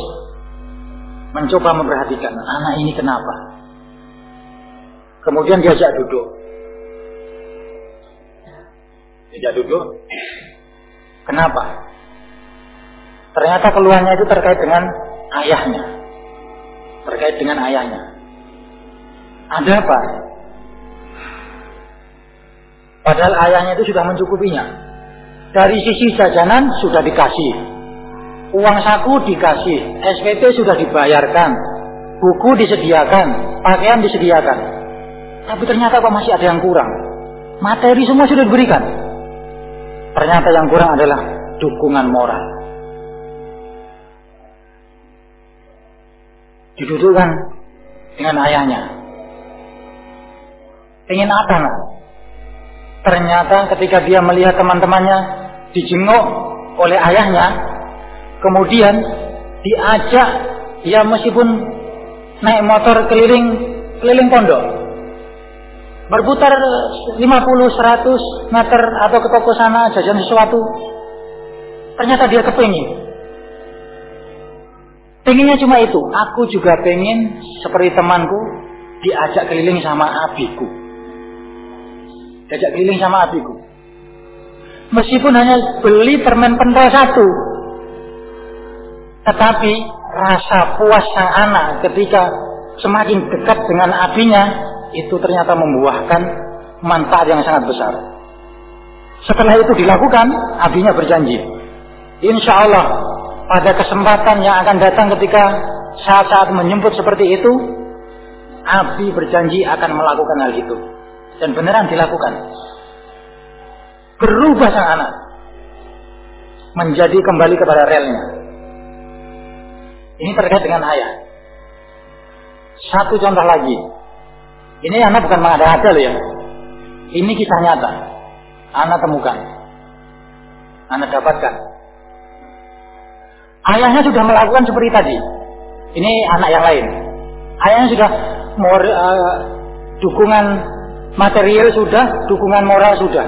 mencoba memperhatikan anak ini kenapa. Kemudian diajak duduk. Diajak duduk. Kenapa? Ternyata keluhannya itu terkait dengan ayahnya. Terkait dengan ayahnya. Ada apa? Padahal ayahnya itu sudah mencukupinya. Dari sisi jajanan sudah dikasih. Uang saku dikasih. SPP sudah dibayarkan. Buku disediakan. Pakaian disediakan. Tapi ternyata kok masih ada yang kurang. Materi semua sudah diberikan. Ternyata yang kurang adalah dukungan moral. Didudukkan dengan ayahnya. Ingin apa nak? Ternyata ketika dia melihat teman-temannya dijenguk oleh ayahnya, kemudian diajak ya meskipun naik motor keliling keliling pondok berputar 50 100 meter atau ke toko sana jajan sesuatu. Ternyata dia kepingin. Pengennya cuma itu. Aku juga pengen seperti temanku diajak keliling sama abiku. Diajak keliling sama abiku. Meskipun hanya beli permen pentel satu tetapi rasa puas sang anak ketika semakin dekat dengan abinya itu ternyata membuahkan manfaat yang sangat besar. Setelah itu dilakukan, abinya berjanji. Insya Allah pada kesempatan yang akan datang ketika saat-saat menyebut seperti itu, Abi berjanji akan melakukan hal itu. Dan beneran dilakukan. Berubah sang anak. Menjadi kembali kepada relnya. Ini terkait dengan ayat. Satu contoh lagi. Ini anak bukan mengada-ada loh ya. Ini kisah nyata. Anak temukan. Anak dapatkan. Ayahnya sudah melakukan seperti tadi. Ini anak yang lain. Ayahnya sudah uh, dukungan material sudah, dukungan moral sudah.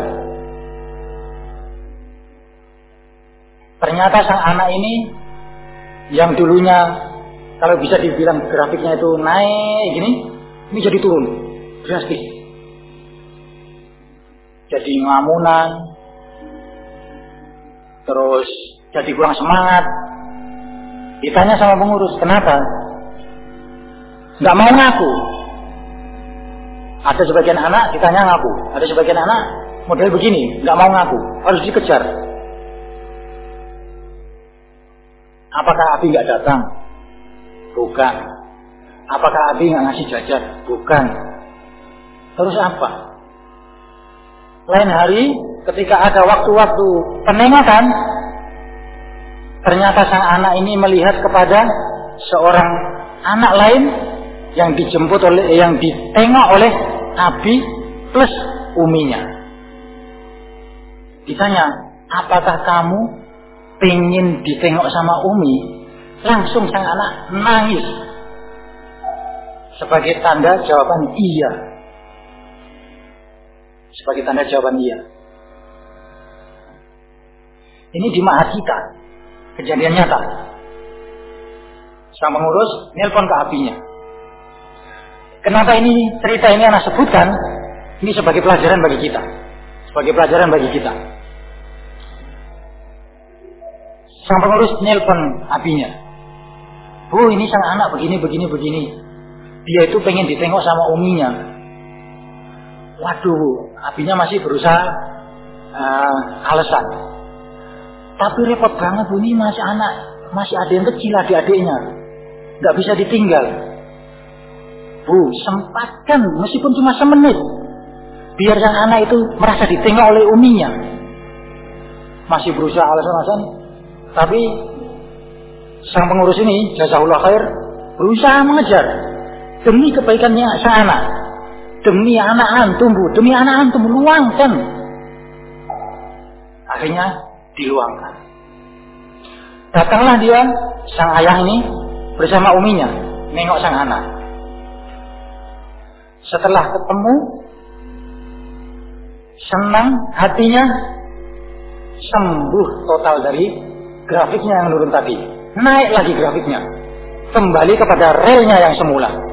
Ternyata sang anak ini yang dulunya kalau bisa dibilang grafiknya itu naik gini, ini jadi turun drastis. Jadi ngamunan, terus jadi kurang semangat. Ditanya sama pengurus, kenapa? Nggak mau ngaku. Ada sebagian anak ditanya ngaku, ada sebagian anak model begini, nggak mau ngaku, harus dikejar. Apakah Abi nggak datang? Bukan. Apakah Abi nggak ngasih jajan? Bukan. Terus apa? Lain hari ketika ada waktu-waktu penengokan, ternyata sang anak ini melihat kepada seorang anak lain yang dijemput oleh yang ditengok oleh Abi plus uminya. Ditanya, apakah kamu pengen ditengok sama Umi, langsung sang anak nangis. Sebagai tanda jawaban iya. Sebagai tanda jawaban iya. Ini di kita. Kejadian nyata. Sang pengurus nelpon ke apinya. Kenapa ini cerita ini anak sebutkan? Ini sebagai pelajaran bagi kita. Sebagai pelajaran bagi kita. Sang pengurus nelpon abinya. Bu, ini sang anak begini, begini, begini. Dia itu pengen ditengok sama uminya. Waduh, abinya masih berusaha uh, alasan. Tapi repot banget ini masih anak masih ada yang kecil adik-adiknya. Nggak bisa ditinggal. Bu, sempatkan meskipun cuma semenit. Biar yang anak itu merasa ditinggal oleh uminya. Masih berusaha alasan-alasan. Tapi sang pengurus ini, jazahullah khair, berusaha mengejar. Demi kebaikannya sang anak. Demi anak antum, Bu. Demi anak antum, luangkan. Akhirnya diluangkan. Datanglah dia, sang ayah ini, bersama uminya, nengok sang anak. Setelah ketemu, senang hatinya, sembuh total dari grafiknya yang turun tadi. Naik lagi grafiknya. Kembali kepada relnya yang semula.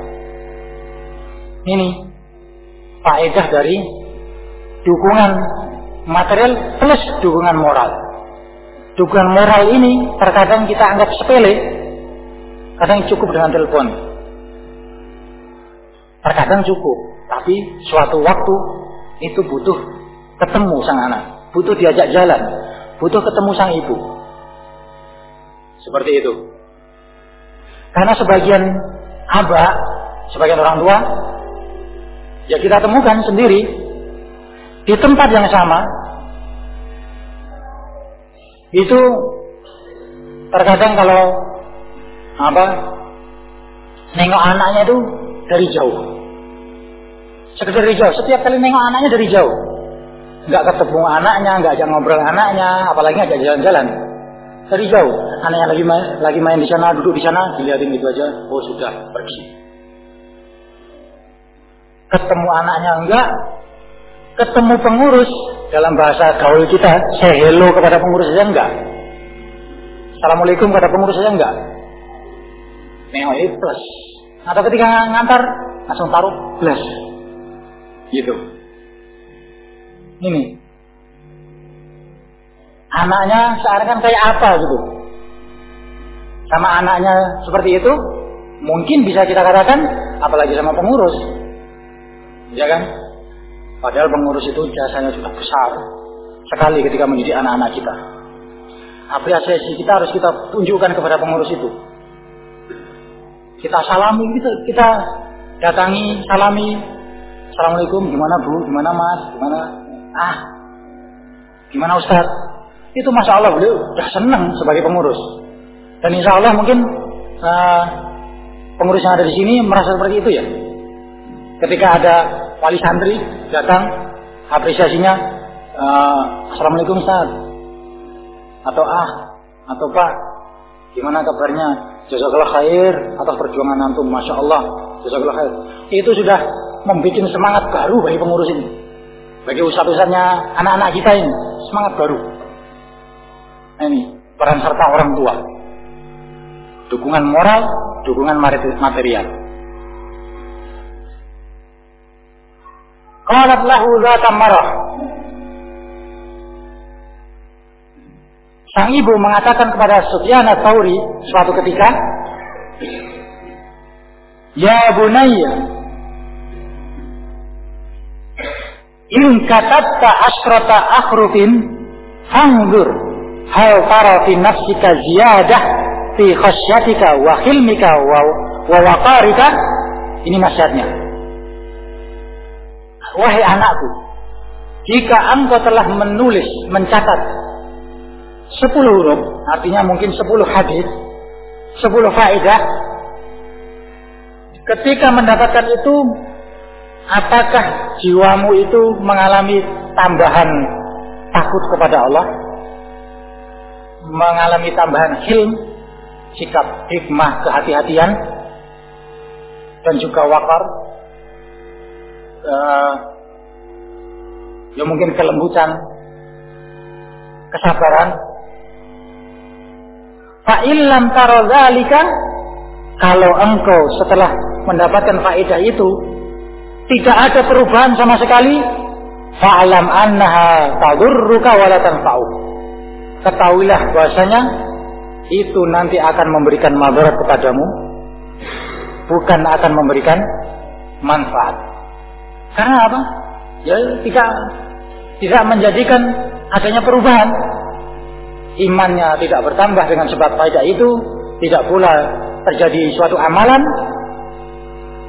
Ini faedah dari dukungan material plus dukungan moral. Dukungan moral ini terkadang kita anggap sepele, kadang cukup dengan telepon. Terkadang cukup, tapi suatu waktu itu butuh ketemu sang anak, butuh diajak jalan, butuh ketemu sang ibu. Seperti itu. Karena sebagian abah, sebagian orang tua, ya kita temukan sendiri. Di tempat yang sama itu terkadang kalau apa nengok anaknya itu dari jauh. Sekedar dari jauh. Setiap kali nengok anaknya dari jauh. Nggak ketemu anaknya nggak ajak ngobrol anaknya apalagi ajak jalan-jalan. Dari jauh. Anaknya lagi main, lagi main di sana duduk di sana dilihatin gitu aja. Oh sudah pergi ketemu anaknya enggak ketemu pengurus dalam bahasa gaul kita, saya hello kepada pengurus saja enggak. Assalamualaikum kepada pengurus saja enggak. Neo plus. Atau ketika ngantar, langsung taruh plus. Gitu. Ini. Anaknya seakan kayak apa gitu. Sama anaknya seperti itu, mungkin bisa kita katakan, apalagi sama pengurus. Ya kan? Padahal pengurus itu jasanya sudah besar sekali ketika mendidik anak-anak kita. Apresiasi kita harus kita tunjukkan kepada pengurus itu. Kita salami, kita, kita datangi, salami. Assalamualaikum, gimana bu, gimana mas, gimana? Ah, gimana Ustaz? Itu masya Allah beliau sudah senang sebagai pengurus. Dan insya Allah mungkin uh, pengurus yang ada di sini merasa seperti itu ya. Ketika ada wali santri datang apresiasinya uh, Assalamualaikum Ustaz. Atau ah atau Pak gimana kabarnya? Jazakallah khair atas perjuangan antum. Masya Allah jazakallah khair. Itu sudah membuat semangat baru bagi pengurus ini. Bagi ustadz-ustadznya anak-anak kita ini semangat baru. Nah, ini peran serta orang tua. Dukungan moral dukungan material Qalat lahu zata marah. Sang ibu mengatakan kepada Sufyan Tsauri suatu ketika, "Ya bunayya, in katatta asrata akhrufin fanzur hal tara fi nafsika ziyadah fi khasyatika wa khilmika wa, wa waqarika." Ini nasihatnya. Wahai anakku, jika engkau telah menulis, mencatat sepuluh huruf, artinya mungkin sepuluh hadis, sepuluh faedah, ketika mendapatkan itu, apakah jiwamu itu mengalami tambahan takut kepada Allah? Mengalami tambahan hilm, sikap hikmah, kehati-hatian, dan juga wakar, uh, ya mungkin kelembutan, kesabaran. Fa'ilam tarodalika kalau engkau setelah mendapatkan faedah itu tidak ada perubahan sama sekali, fa'alam annaha tadurruka wala tanfa'u. Ketahuilah bahasanya itu nanti akan memberikan madarat kepadamu, bukan akan memberikan manfaat. Karena apa? Ya tidak tidak menjadikan adanya perubahan. imannya tidak bertambah dengan sebab faedah itu, tidak pula terjadi suatu amalan,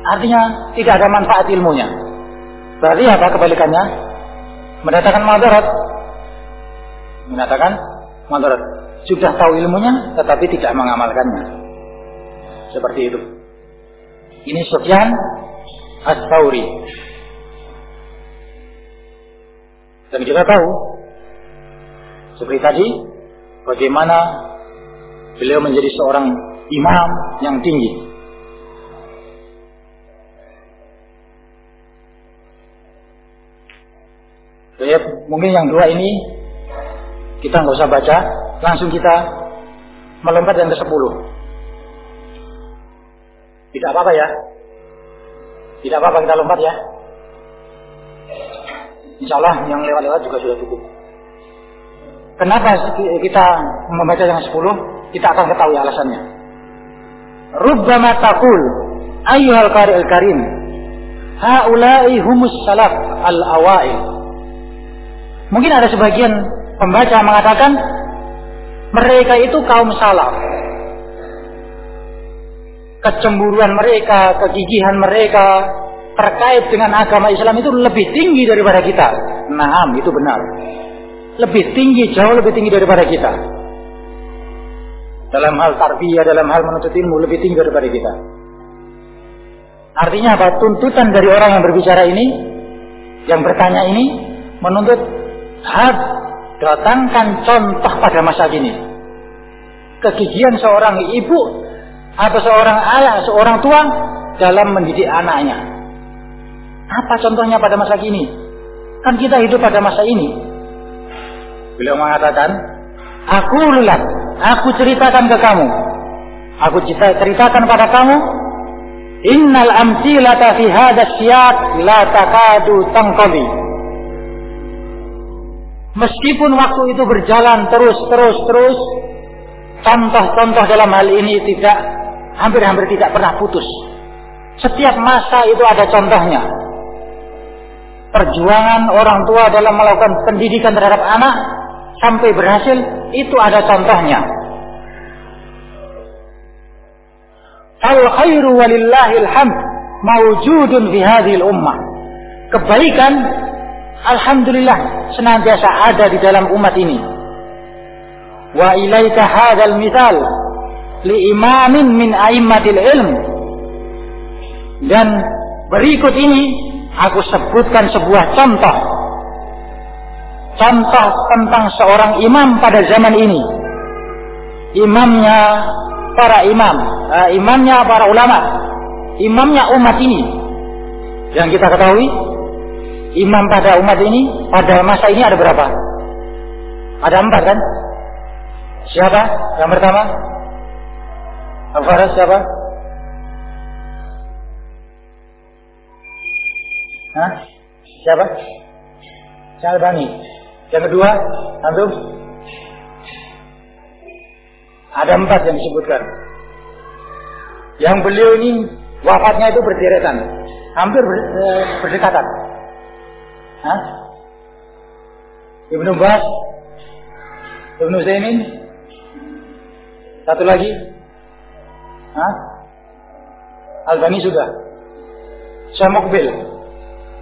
artinya tidak ada manfaat ilmunya. Berarti apa kebalikannya? Mendatangkan madarat. Mendatangkan madarat. Sudah tahu ilmunya tetapi tidak mengamalkannya. Seperti itu. Ini Sufyan As-Sauri. Dan kita tahu seperti tadi bagaimana beliau menjadi seorang imam yang tinggi. Ya, mungkin yang dua ini kita nggak usah baca, langsung kita melompat yang ke sepuluh. Tidak apa-apa ya. Tidak apa-apa kita lompat ya. Insya Allah yang lewat-lewat juga sudah cukup. Kenapa kita membaca yang sepuluh? Kita akan ketahui alasannya. Rubbama taqul ayyuhal qari'il karim haula'i humus salaf al-awail. Mungkin ada sebagian pembaca mengatakan mereka itu kaum salaf. Kecemburuan mereka, kegigihan mereka terkait dengan agama Islam itu lebih tinggi daripada kita. Nah, itu benar lebih tinggi, jauh lebih tinggi daripada kita. Dalam hal tarbiyah, dalam hal menuntut ilmu lebih tinggi daripada kita. Artinya apa? Tuntutan dari orang yang berbicara ini, yang bertanya ini, menuntut had datangkan contoh pada masa kini. Kegigihan seorang ibu atau seorang ayah, seorang tua dalam mendidik anaknya. Apa contohnya pada masa kini? Kan kita hidup pada masa ini. Beliau mengatakan, Aku lulat, aku ceritakan ke kamu. Aku ceritakan pada kamu, Innal amsilata fi hadha siyaq la takadu tanqadi. Meskipun waktu itu berjalan terus terus terus, contoh-contoh dalam hal ini tidak hampir-hampir tidak pernah putus. Setiap masa itu ada contohnya. Perjuangan orang tua dalam melakukan pendidikan terhadap anak sampai berhasil itu ada contohnya. Al khairu walillahil hamd mawjudun fi hadhil ummah. Kebaikan alhamdulillah senantiasa ada di dalam umat ini. Wa ilaika hadzal mithal li imamin min aimmatil ilm. Dan berikut ini aku sebutkan sebuah contoh contoh tentang seorang imam pada zaman ini. Imamnya para imam, uh, imamnya para ulama, imamnya umat ini. Yang kita ketahui, imam pada umat ini pada masa ini ada berapa? Ada empat kan? Siapa? Yang pertama? Abu Faras siapa? Hah? Siapa? Syalbani. Yang kedua, antum? Ada empat yang disebutkan. Yang beliau ini wafatnya itu berderetan, hampir ber, e, berdekatan. Hah? Ibnu Bas, Ibnu Zaimin, satu lagi, Hah? Albani sudah, Syekh Mukbil,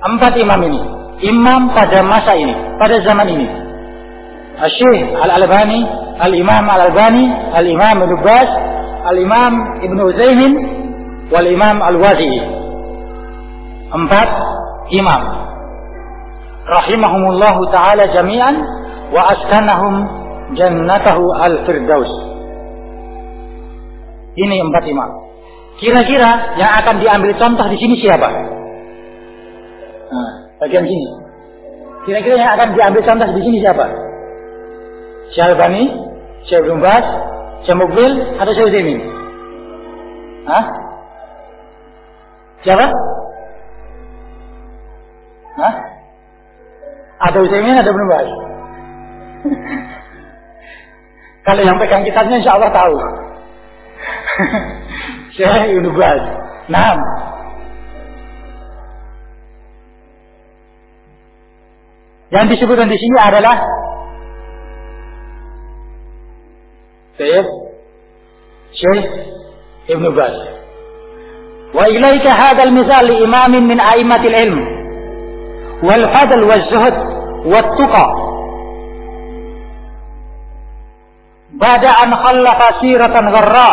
empat imam ini imam pada masa ini, pada zaman ini. Syekh Al-Albani, Al-Imam Al-Albani, Al-Imam Ibn Bas, Al-Imam Ibn Uzaimin, Wal-Imam Al-Wazi'i. Empat imam. Rahimahumullahu ta'ala jami'an wa askanahum jannatahu al-firdaus. Ini empat imam. Kira-kira yang akan diambil contoh di sini siapa? Bagian sini. Kira-kira yang akan diambil contoh di sini siapa? Syalbani, Syekh Rumbas, Syekh Mukbil, atau Syekh Utsaimin? Hah? Siapa? Hah? Ada Utsaimin, ada Rumbas. Kalau yang pegang kitabnya insya Allah tahu. Syekh Rumbas. Nah, Yang disebutkan di sini adalah Syekh Ibnu Baz. Wa ilaika hadzal misal li imamin min a'immatil ilm wal fadl wal zuhd wat tuqa. Bada an khallafa siratan gharra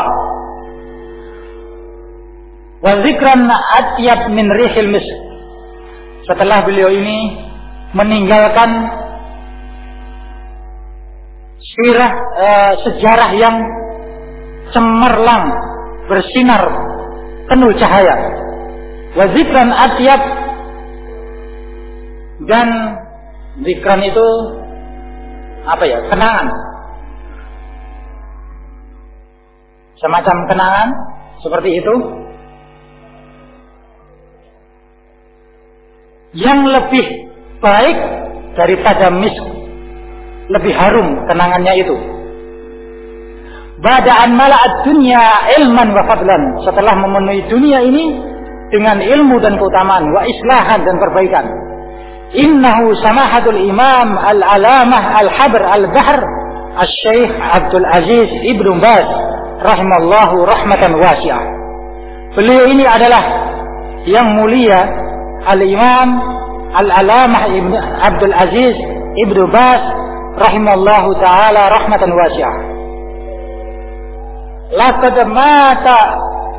wa zikran atyab min rihil misk. Setelah beliau ini meninggalkan sirah e, sejarah yang cemerlang, bersinar, penuh cahaya. Wazikran atyab dan zikran itu apa ya? Kenangan. Semacam kenangan seperti itu. Yang lebih baik daripada misk lebih harum kenangannya itu. Bada'an mala'at dunia ilman wa fadlan. Setelah memenuhi dunia ini dengan ilmu dan keutamaan wa islahan dan perbaikan. Innahu samahatul imam al-alamah al-habr al-bahr al-syeikh Abdul Aziz Ibnu Baz rahimallahu rahmatan wasi'ah. Beliau ini adalah yang mulia al-imam al-alamah Abdul Aziz Ibnu Baz rahimallahu taala rahmatan wasi'ah. Laqad mata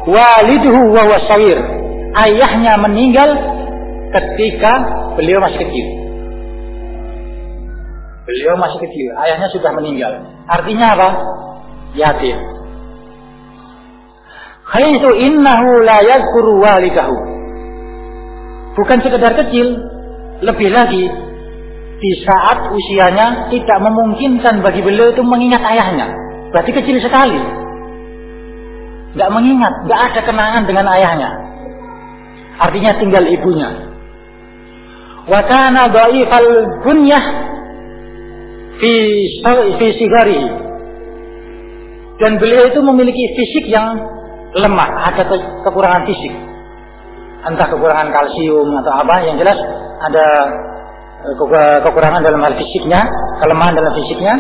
waliduhu wa huwa Ayahnya meninggal ketika beliau masih kecil. Beliau masih kecil, ayahnya sudah meninggal. Artinya apa? Yatim. Khaitu innahu la yadhkuru walidahu. Bukan sekedar kecil, lebih lagi di saat usianya tidak memungkinkan bagi beliau itu mengingat ayahnya. Berarti kecil sekali. Tidak mengingat, tidak ada kenangan dengan ayahnya. Artinya tinggal ibunya. Wa kana dhaifal bunyah fi fi. Dan beliau itu memiliki fisik yang lemah, ada kekurangan fisik. Entah kekurangan kalsium atau apa, yang jelas ada kekurangan dalam hal fisiknya, kelemahan dalam fisiknya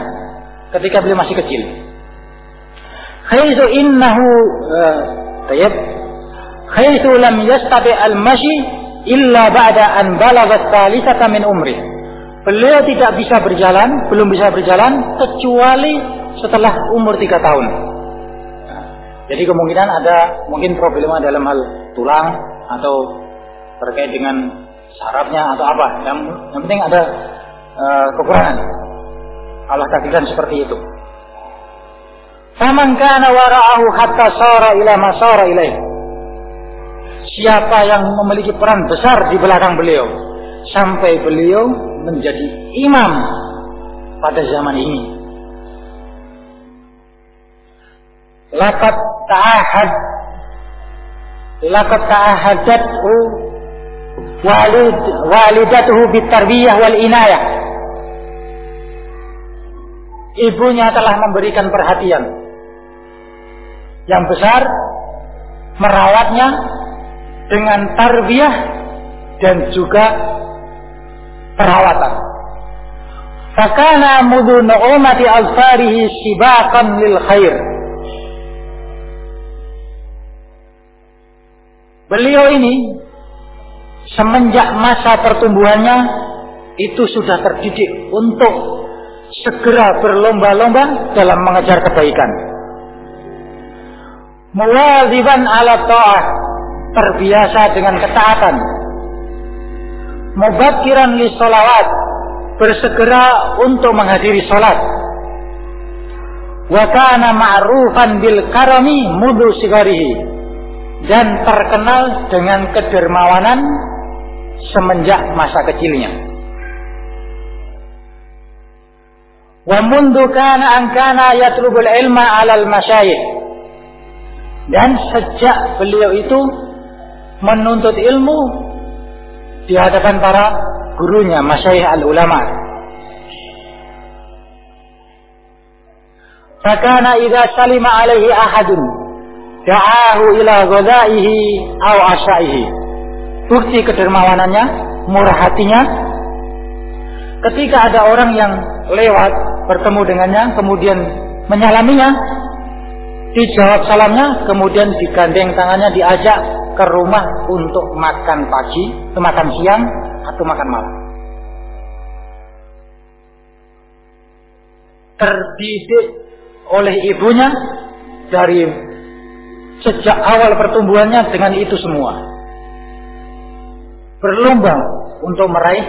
ketika beliau masih kecil. Khaizu innahu uh, tayyib khaizu lam yastati al-mashi illa ba'da an balagha thalithata min umri. Beliau tidak bisa berjalan, belum bisa berjalan kecuali setelah umur tiga tahun. Jadi kemungkinan ada mungkin problema dalam hal tulang atau terkait dengan syaratnya atau apa. Yang, yang penting ada uh, kekurangan. Allah takdirkan seperti itu. Faman wara'ahu hatta sara ila ilaih. Siapa yang memiliki peran besar di belakang beliau sampai beliau menjadi imam pada zaman ini. Laqad ta'ahad laqad ta'ahadathu walid walidatuhu bitarbiyah wal inayah. Ibunya telah memberikan perhatian yang besar merawatnya dengan tarbiyah dan juga perawatan. Fakana mudu nu'umati alfarihi sibakan lil khair. Beliau ini semenjak masa pertumbuhannya itu sudah terdidik untuk segera berlomba-lomba dalam mengejar kebaikan. Muwaziban ala ta'ah, terbiasa dengan ketaatan. Mubakiran li solawat, bersegera untuk menghadiri solat. Wa kana ma'rufan bil karami mudu sigarihi dan terkenal dengan kedermawanan semenjak masa kecilnya. Wa mundu kana an kana yatlubul ilma 'alal masyayikh. Dan sejak beliau itu menuntut ilmu di hadapan para gurunya, masyayikh al-ulama. Fakana idza salima alaihi ahadun da'ahu ila ghadaihi aw asyaihi bukti kedermawanannya, murah hatinya. Ketika ada orang yang lewat bertemu dengannya, kemudian menyalaminya, dijawab salamnya, kemudian digandeng tangannya diajak ke rumah untuk makan pagi, makan siang, atau makan malam. Terdidik oleh ibunya dari sejak awal pertumbuhannya dengan itu semua. Berlomba untuk meraih,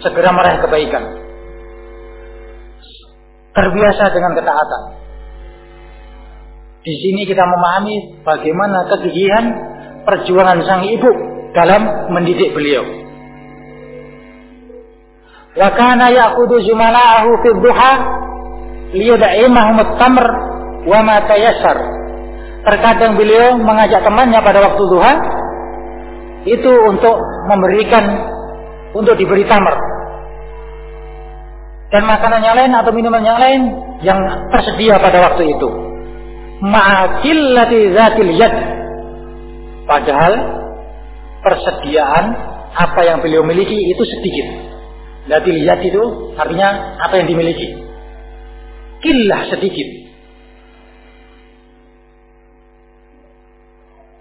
segera meraih kebaikan. Terbiasa dengan ketaatan di sini kita memahami bagaimana kegigihan perjuangan sang ibu dalam mendidik beliau. Wa kana ya'khudhu fi dhuha at-tamr wa ma tayassar. Terkadang beliau mengajak temannya pada waktu duha itu untuk memberikan untuk diberi tamar dan makanan yang lain atau minuman yang lain yang tersedia pada waktu itu ma'akillati zatil yad. Padahal persediaan apa yang beliau miliki itu sedikit. Zatil yad itu artinya apa yang dimiliki. Killah sedikit.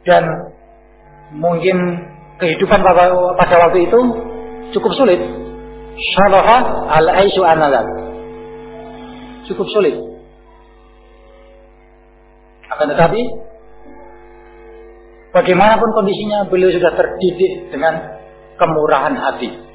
Dan mungkin kehidupan pada waktu itu cukup sulit. Syaraha al-aisyu analat. Cukup sulit. Akan tetapi bagaimanapun kondisinya beliau sudah terdidik dengan kemurahan hati.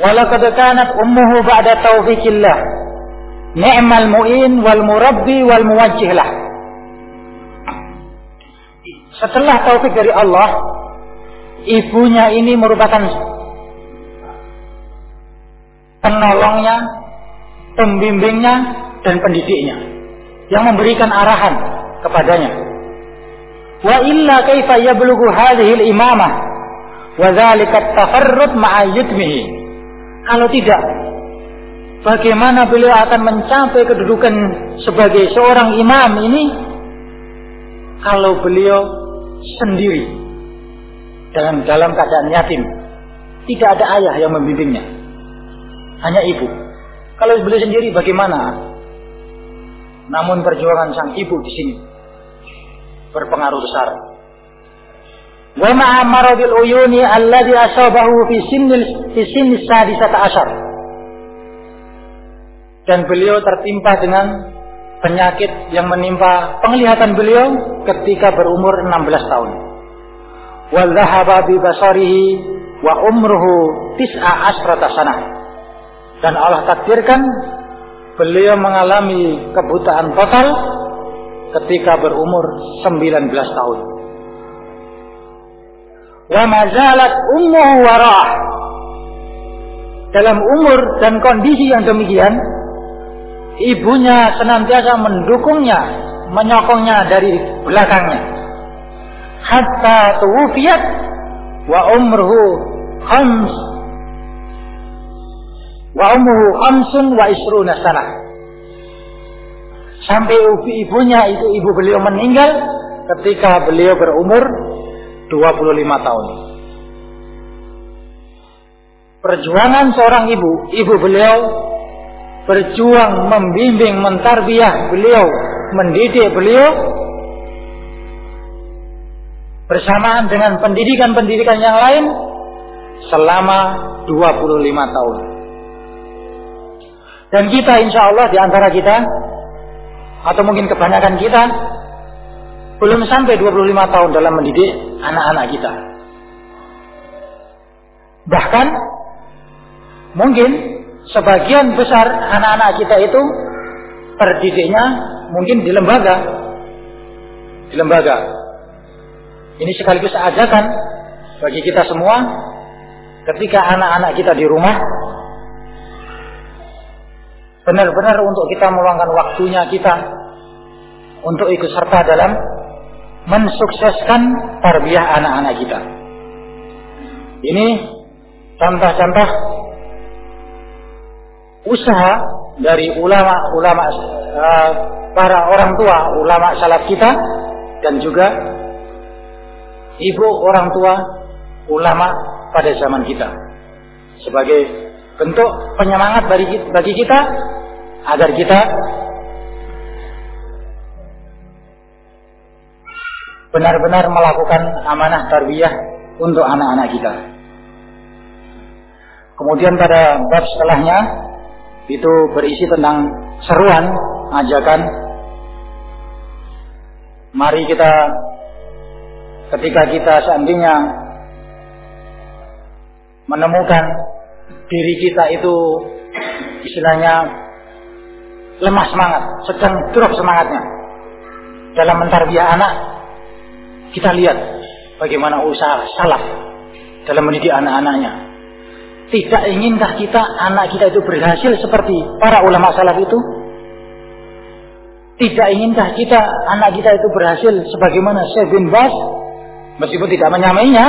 Walaqad kanat ummuhu ba'da taufiqillah ni'mal mu'in wal murabbi wal muwajjih lah. Setelah taufik dari Allah, ibunya ini merupakan penolongnya, pembimbingnya, dan pendidiknya yang memberikan arahan kepadanya. Wa illa kaifa yablughu hadhihi al-imamah wa dzalika at-tafarrud ma'a. Kalau tidak, bagaimana beliau akan mencapai kedudukan sebagai seorang imam ini kalau beliau sendiri dalam dalam keadaan yatim. Tidak ada ayah yang membimbingnya. Hanya ibu. Kalau beliau sendiri bagaimana? Namun perjuangan sang ibu di sini berpengaruh besar. Alladhi asabahu fi sinnil fi sinnis sadisata asyar. Dan beliau tertimpa dengan penyakit yang menimpa penglihatan beliau ketika berumur 16 tahun. Bi wa umruhu tis'a asrata. Dan Allah takdirkan beliau mengalami kebutaan total ketika berumur 19 tahun. Wa mazalat ummuhu warah. Dalam umur dan kondisi yang demikian, ibunya senantiasa mendukungnya, menyokongnya dari belakangnya. Hatta tuwufiyat wa umruhu khams wa umruhu khamsun wa isruna sana. Sampai ibunya itu ibu beliau meninggal ketika beliau berumur 25 tahun. Perjuangan seorang ibu, ibu beliau berjuang membimbing mentarbiah beliau mendidik beliau bersamaan dengan pendidikan-pendidikan yang lain selama 25 tahun. Dan kita insya Allah di antara kita atau mungkin kebanyakan kita belum sampai 25 tahun dalam mendidik anak-anak kita. Bahkan mungkin sebagian besar anak-anak kita itu terdidiknya mungkin di lembaga. Di lembaga. Ini sekaligus ajakan bagi kita semua ketika anak-anak kita di rumah benar-benar untuk kita meluangkan waktunya kita untuk ikut serta dalam mensukseskan tarbiyah anak-anak kita. Ini contoh-contoh usaha dari ulama-ulama uh, para orang tua, ulama salaf kita dan juga ibu orang tua ulama pada zaman kita sebagai bentuk penyemangat bagi kita agar kita benar-benar melakukan amanah tarbiyah untuk anak-anak kita. Kemudian pada bab setelahnya itu berisi tentang seruan, ajakan. Mari kita ketika kita seandainya menemukan diri kita itu istilahnya lemah semangat, sedang drop semangatnya dalam mentarbiah anak, kita lihat bagaimana usaha salaf dalam mendidik anak-anaknya. Tidak inginkah kita anak kita itu berhasil seperti para ulama salaf itu? Tidak inginkah kita anak kita itu berhasil sebagaimana Syekh bin Bas meskipun tidak menyamainya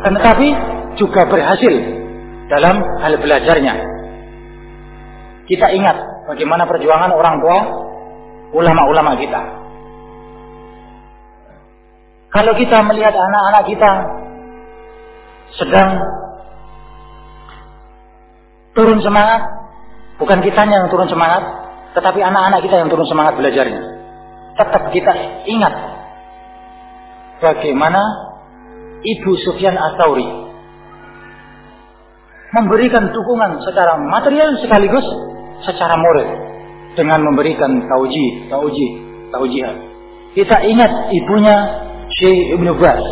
akan tetapi juga berhasil dalam hal belajarnya. Kita ingat bagaimana perjuangan orang tua ulama-ulama kita. Kalau kita melihat anak-anak kita sedang turun semangat, bukan kitanya yang turun semangat, tetapi anak-anak kita yang turun semangat belajarnya. Tetap kita ingat bagaimana Ibu Sufyan Astauri memberikan dukungan secara material sekaligus secara moral dengan memberikan tauji, tauji, taujihan. Kita ingat ibunya Syekh Ibnu Bas.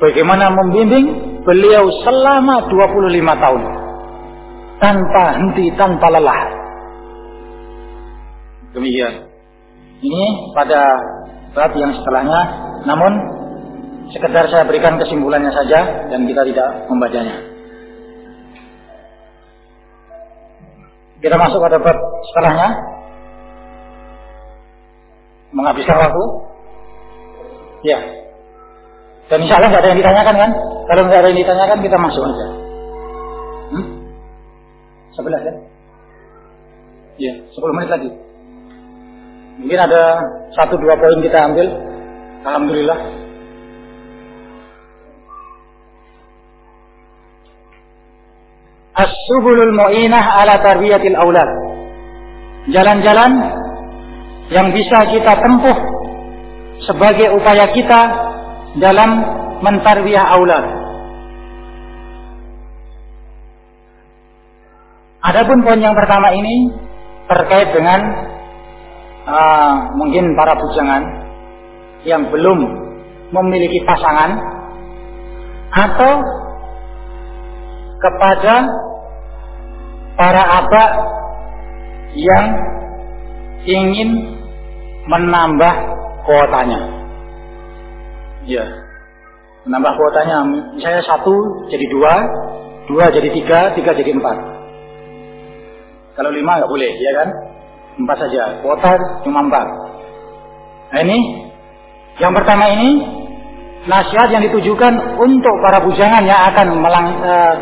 Bagaimana membimbing beliau selama 25 tahun tanpa henti, tanpa lelah. Demikian. Ini pada bab yang setelahnya, namun sekedar saya berikan kesimpulannya saja dan kita tidak membacanya. Kita masuk pada bab setelahnya. Menghabiskan waktu. Ya. Dan insya Allah ada yang ditanyakan kan? Kalau nggak ada yang ditanyakan kita masuk aja. Hmm? Sebelah ya? Ya, sepuluh menit lagi. Mungkin ada satu dua poin kita ambil. Alhamdulillah. As-subulul mu'inah ala tarbiyatil aulad. Jalan-jalan yang bisa kita tempuh sebagai upaya kita dalam mentarbiyah aulad. Adapun poin yang pertama ini terkait dengan uh, mungkin para bujangan yang belum memiliki pasangan atau kepada para abah yang ingin menambah kuotanya. Ya, menambah kuotanya. Misalnya satu jadi dua, dua jadi tiga, tiga jadi empat. Kalau lima nggak boleh, ya kan? Empat saja. Kuota cuma empat. Nah ini, yang pertama ini nasihat yang ditujukan untuk para bujangan yang akan melang, uh,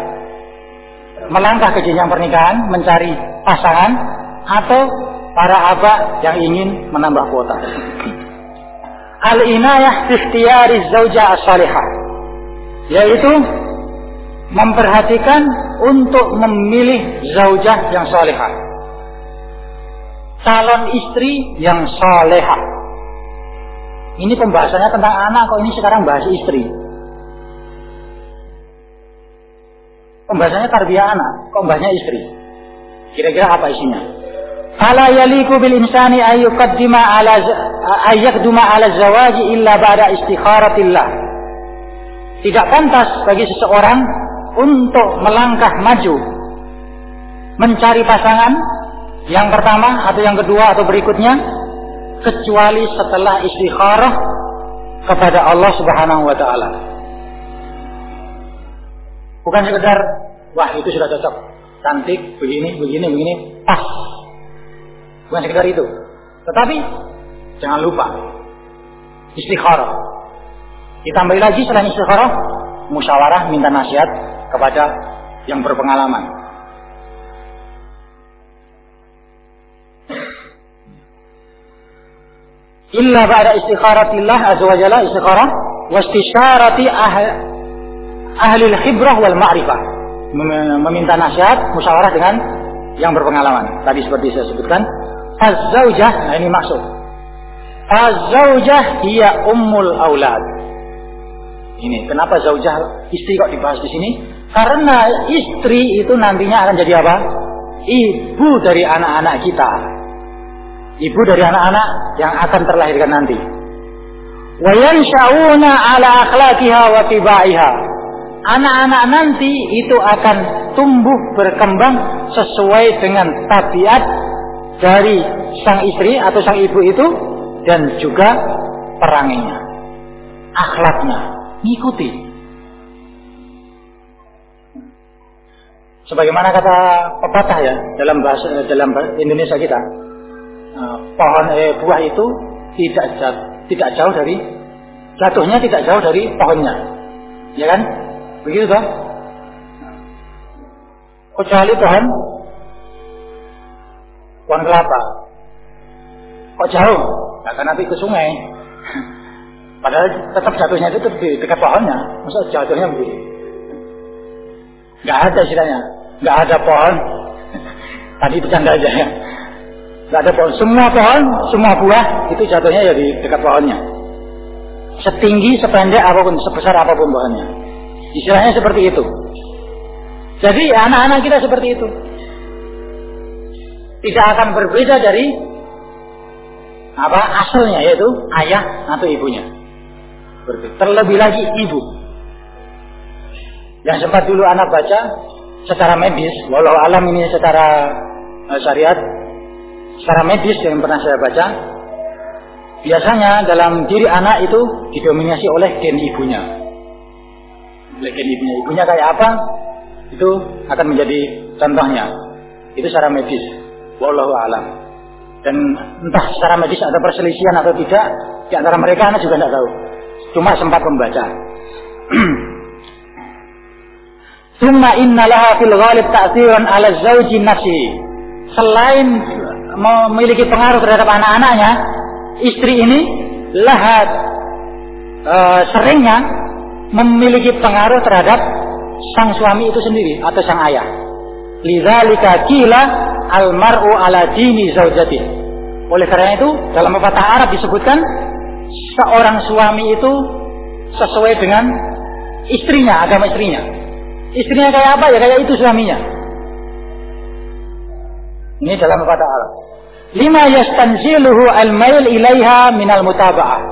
melangkah ke jenjang pernikahan, mencari pasangan, atau para abah yang ingin menambah kuota. Al-inayah ikhtiyari zauja as-salihah. Yaitu memperhatikan untuk memilih zaujah yang solehah. Calon istri yang solehah. Ini pembahasannya tentang anak, kok ini sekarang bahas istri. Pembahasannya tarbiyah anak, kok bahasnya istri. Kira-kira apa isinya? Fala yaliku bil insani ayyuqaddima ala ayyakduma ala zawaji illa ba'da istikharatillah. Tidak pantas bagi seseorang untuk melangkah maju mencari pasangan yang pertama atau yang kedua atau berikutnya kecuali setelah istikharah kepada Allah Subhanahu wa taala. Bukan sekedar wah itu sudah cocok, cantik, begini, begini, begini, pas. Bukan sekedar itu. Tetapi jangan lupa istikharah. Ditambah lagi selain istikharah, musyawarah minta nasihat kepada yang berpengalaman. Illa ba'da istikharatillah azza wa jalla istikharah wastisyarati ahli al-khibrah wal ma'rifah. Meminta nasihat, musyawarah dengan yang berpengalaman. Tadi seperti saya sebutkan, Azzaujah, nah ini maksud. Azzaujah dia ummul aulad. Ini kenapa zaujah istri kok dibahas di sini? Karena istri itu nantinya akan jadi apa? Ibu dari anak-anak kita. Ibu dari anak-anak yang akan terlahirkan nanti. Wa yansha'una ala akhlaqiha wa tibaiha. Anak-anak nanti itu akan tumbuh berkembang sesuai dengan tabiat dari sang istri atau sang ibu itu dan juga peranginya, akhlaknya, ngikuti. Sebagaimana kata pepatah ya dalam bahasa dalam Indonesia kita, eh, pohon eh, buah itu tidak tidak jauh dari jatuhnya tidak jauh dari pohonnya, ya kan? Begitu toh? Kecuali pohon pohon kelapa. Kok jauh? Ya, karena nanti ke sungai. Padahal tetap jatuhnya itu di dekat pohonnya. Masa jatuhnya begini? Gak ada istilahnya. Gak ada pohon. Tadi bercanda aja ya. Gak ada pohon. Semua pohon, semua buah itu jatuhnya ya di dekat pohonnya. Setinggi, sependek apa pun, sebesar apa pun pohonnya. Istilahnya seperti itu. Jadi anak-anak kita seperti itu tidak akan berbeda dari apa asalnya yaitu ayah atau ibunya. Terlebih lagi ibu. Yang sempat dulu anak baca secara medis, walau alam ini secara uh, syariat, secara medis yang pernah saya baca, biasanya dalam diri anak itu didominasi oleh gen ibunya. Oleh gen ibunya, ibunya kayak apa? Itu akan menjadi contohnya. Itu secara medis. Wallahu alam. Dan entah secara medis ada perselisihan atau tidak di antara mereka anak juga tidak tahu. Cuma sempat membaca. Summa inna laha fil ghalib ta'thiran ala zawji nafsi. Selain memiliki pengaruh terhadap anak-anaknya, istri ini lahat e, seringnya memiliki pengaruh terhadap sang suami itu sendiri atau sang ayah. Lidzalika kila almaru ala dini zaujati. Oleh karena itu, dalam pepatah Arab disebutkan seorang suami itu sesuai dengan istrinya, agama istrinya. Istrinya kayak apa ya kayak itu suaminya. Ini dalam pepatah Arab. Lima yastanziluhu al-mail ilaiha minal mutaba'ah.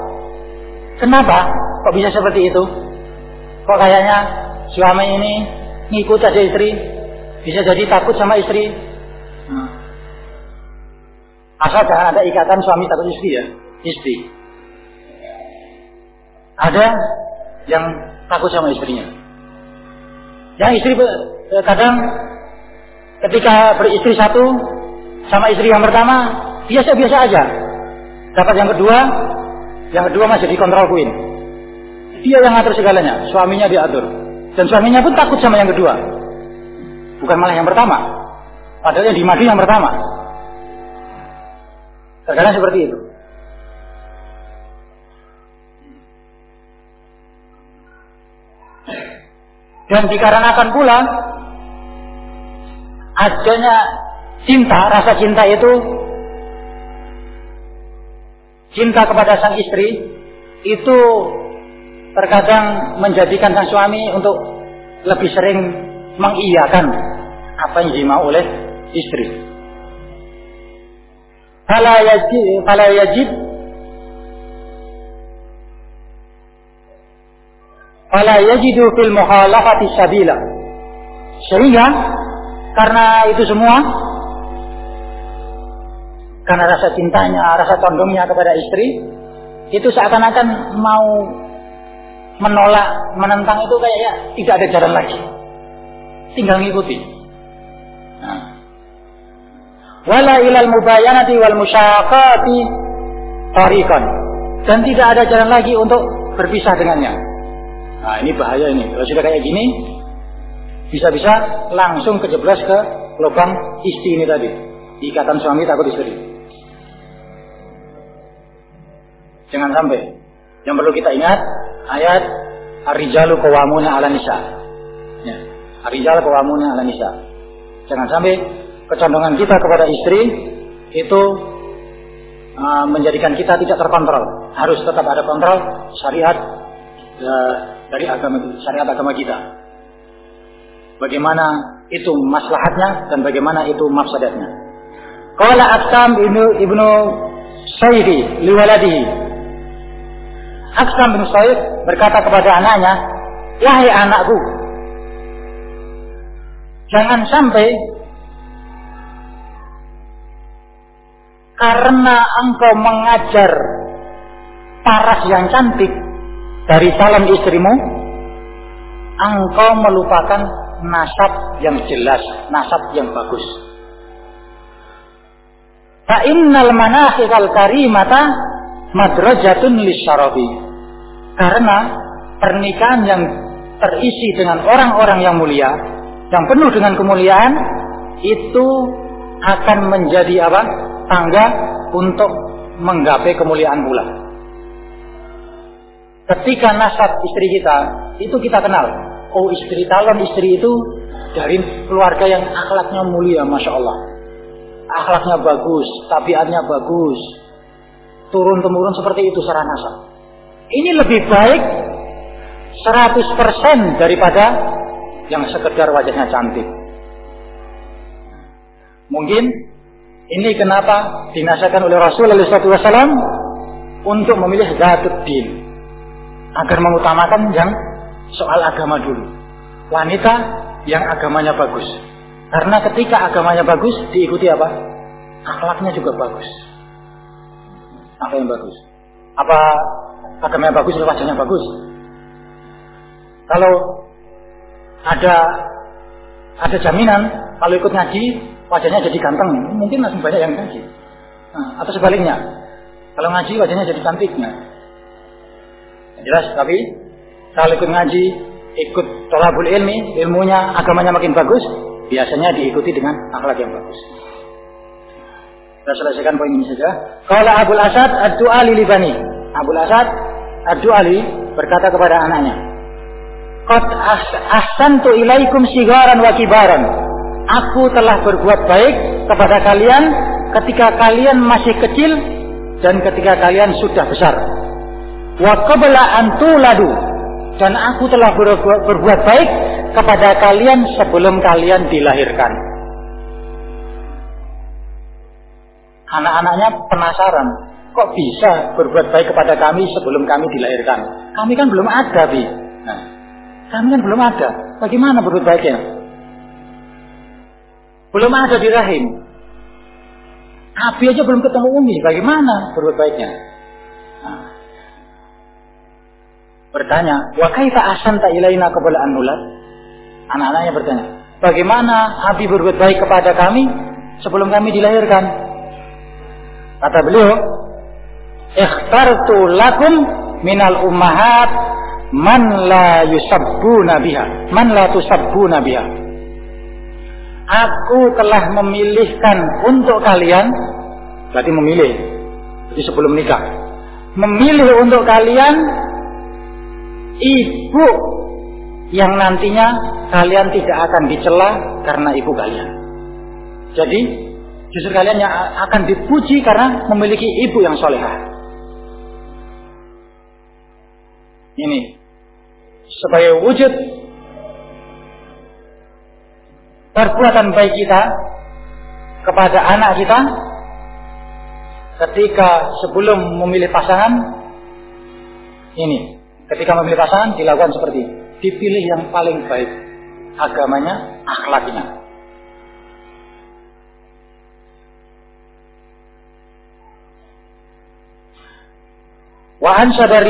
Kenapa? Kok bisa seperti itu? Kok kayaknya suami ini ngikut aja istri, bisa jadi takut sama istri. Asal jangan ada ikatan suami takut istri ya, istri. Ada yang takut sama istrinya. Yang istri kadang ketika beristri satu sama istri yang pertama biasa-biasa aja. Dapat yang kedua, yang kedua masih dikontrol kuin. Dia yang ngatur segalanya, suaminya diatur. Dan suaminya pun takut sama yang kedua. Bukan malah yang pertama. Padahal yang dimadu yang pertama. Terkadang seperti itu. Dan dikarenakan pula adanya cinta, rasa cinta itu cinta kepada sang istri itu terkadang menjadikan sang suami untuk lebih sering mengiyakan apa yang dimau oleh istri. Fala yajid, fala yajid fala yajidu fil mukhalafati sabila. Sehingga karena itu semua karena rasa cintanya, rasa condongnya kepada istri itu seakan-akan mau menolak, menentang itu kayak ya tidak ada jalan lagi. Tinggal ngikuti. Nah, wala ilal mubayanati wal musyaqati tariqan dan tidak ada jalan lagi untuk berpisah dengannya. Nah, ini bahaya ini. Kalau sudah kayak gini bisa-bisa langsung kejeblos ke lubang isti ini tadi. Ikatan suami takut istri. Jangan sampai. Yang perlu kita ingat ayat Ar-rijalu qawwamuna 'ala nisa. Ya. Ar-rijalu qawwamuna 'ala nisa. Jangan sampai kecondongan kita kepada istri itu uh, menjadikan kita tidak terkontrol. Harus tetap ada kontrol syariat uh, dari agama syariat agama kita. Bagaimana itu maslahatnya dan bagaimana itu mafsadatnya. Qala Aqsam ibnu ibnu Sayyidi liwaladihi Aksam bin Said berkata kepada anaknya, Wahai anakku, jangan sampai karena engkau mengajar paras yang cantik dari calon istrimu, engkau melupakan nasab yang jelas, nasab yang bagus. Fa innal manahiqal karimata madrajatun lisyarabi. Karena pernikahan yang terisi dengan orang-orang yang mulia, yang penuh dengan kemuliaan, itu akan menjadi apa? Tangga untuk menggapai kemuliaan pula. Ketika nasab istri kita, itu kita kenal. Oh istri calon istri itu dari keluarga yang akhlaknya mulia, masya Allah. Akhlaknya bagus, tabiatnya bagus, turun temurun seperti itu secara nasab. Ini lebih baik 100% daripada yang sekedar wajahnya cantik. Mungkin ini kenapa dinasihatkan oleh Rasulullah SAW untuk memilih zatut din agar mengutamakan yang soal agama dulu. Wanita yang agamanya bagus. Karena ketika agamanya bagus diikuti apa? Akhlaknya juga bagus. Apa yang bagus? Apa agama yang bagus atau wajahnya bagus? Kalau ada ada jaminan kalau ikut ngaji wajahnya jadi ganteng, mungkin langsung banyak yang ngaji. Nah, atau sebaliknya, kalau ngaji wajahnya jadi cantik. Nah, jelas tapi kalau ikut ngaji, ikut tolabul ilmi, ilmunya, agamanya makin bagus, biasanya diikuti dengan akhlak yang bagus. Kita selesaikan poin ini saja. Kalau Abu Asad ad-du'a li bani. Abu Asad ad-du'a berkata kepada anaknya, Qad ahsantu ilaikum sigaran wa kibaran. Aku telah berbuat baik kepada kalian ketika kalian masih kecil dan ketika kalian sudah besar. Wa qabla antuladu dan aku telah berbuat, berbuat baik kepada kalian sebelum kalian dilahirkan. Anak-anaknya penasaran, kok bisa berbuat baik kepada kami sebelum kami dilahirkan? Kami kan belum ada, Bi. Nah, kami kan belum ada. Bagaimana berbuat baiknya? Belum ada di rahim. Abi aja belum ketemu Umi, bagaimana berbuat baiknya? Nah. Bertanya, wa kaifa asanta ilaina qabla an Anak-anaknya bertanya, bagaimana Abi berbuat baik kepada kami sebelum kami dilahirkan? Kata beliau, "Ikhtartu lakum minal ummahat man la yusabbu nabiha, man la tusabbu nabiha." Aku telah memilihkan untuk kalian, berarti memilih, jadi sebelum nikah, memilih untuk kalian ibu yang nantinya kalian tidak akan dicela karena ibu kalian. Jadi Justru kalian yang akan dipuji karena memiliki ibu yang solehah. Ini sebagai wujud perbuatan baik kita kepada anak kita ketika sebelum memilih pasangan ini ketika memilih pasangan dilakukan seperti dipilih yang paling baik agamanya akhlaknya Wa ansada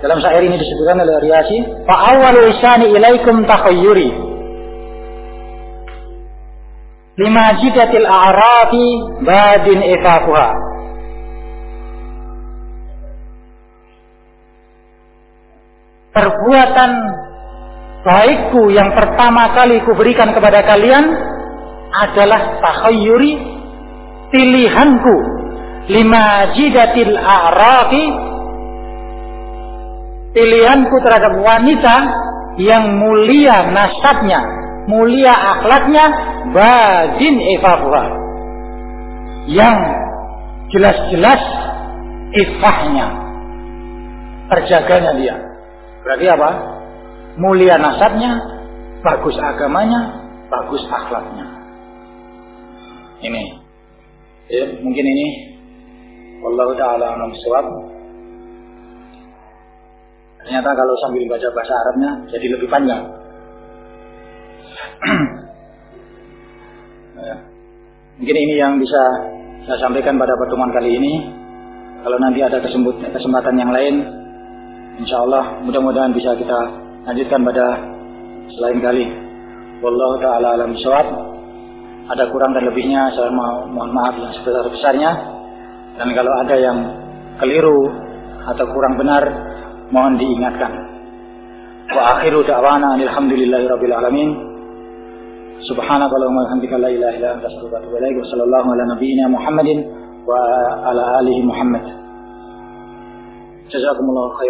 dalam syair ini disebutkan oleh Riyasi, fa awwalu isani ilaikum takhayyuri. Lima jidatil a'rafi badin ifakuha. Perbuatan baikku yang pertama kali kuberikan kepada kalian adalah takhayyuri pilihanku lima jidatil a'rafi pilihanku terhadap wanita yang mulia nasabnya, mulia akhlaknya, badin ifafuha. Yang jelas-jelas ifahnya, terjaganya dia. Berarti apa? Mulia nasabnya, bagus agamanya, bagus akhlaknya. Ini. Ya, mungkin ini Wallahu taala alam Ternyata kalau sambil baca bahasa Arabnya jadi lebih panjang. ya. Mungkin ini yang bisa saya sampaikan pada pertemuan kali ini. Kalau nanti ada kesempatan yang lain, insya Allah mudah-mudahan bisa kita lanjutkan pada selain kali. Wallahu taala alam bisawab. Ada kurang dan lebihnya saya mohon maaf yang sebesar-besarnya. Dan kalau ada yang keliru atau kurang benar, mohon diingatkan. Wa akhiru da'wana alhamdulillahi rabbil alamin. Wa bihamdika la ilaha illa anta astaghfiruka wa atubu ilaik. Wa sallallahu ala nabiyyina Muhammadin wa ala alihi Muhammad. Jazakumullahu khair.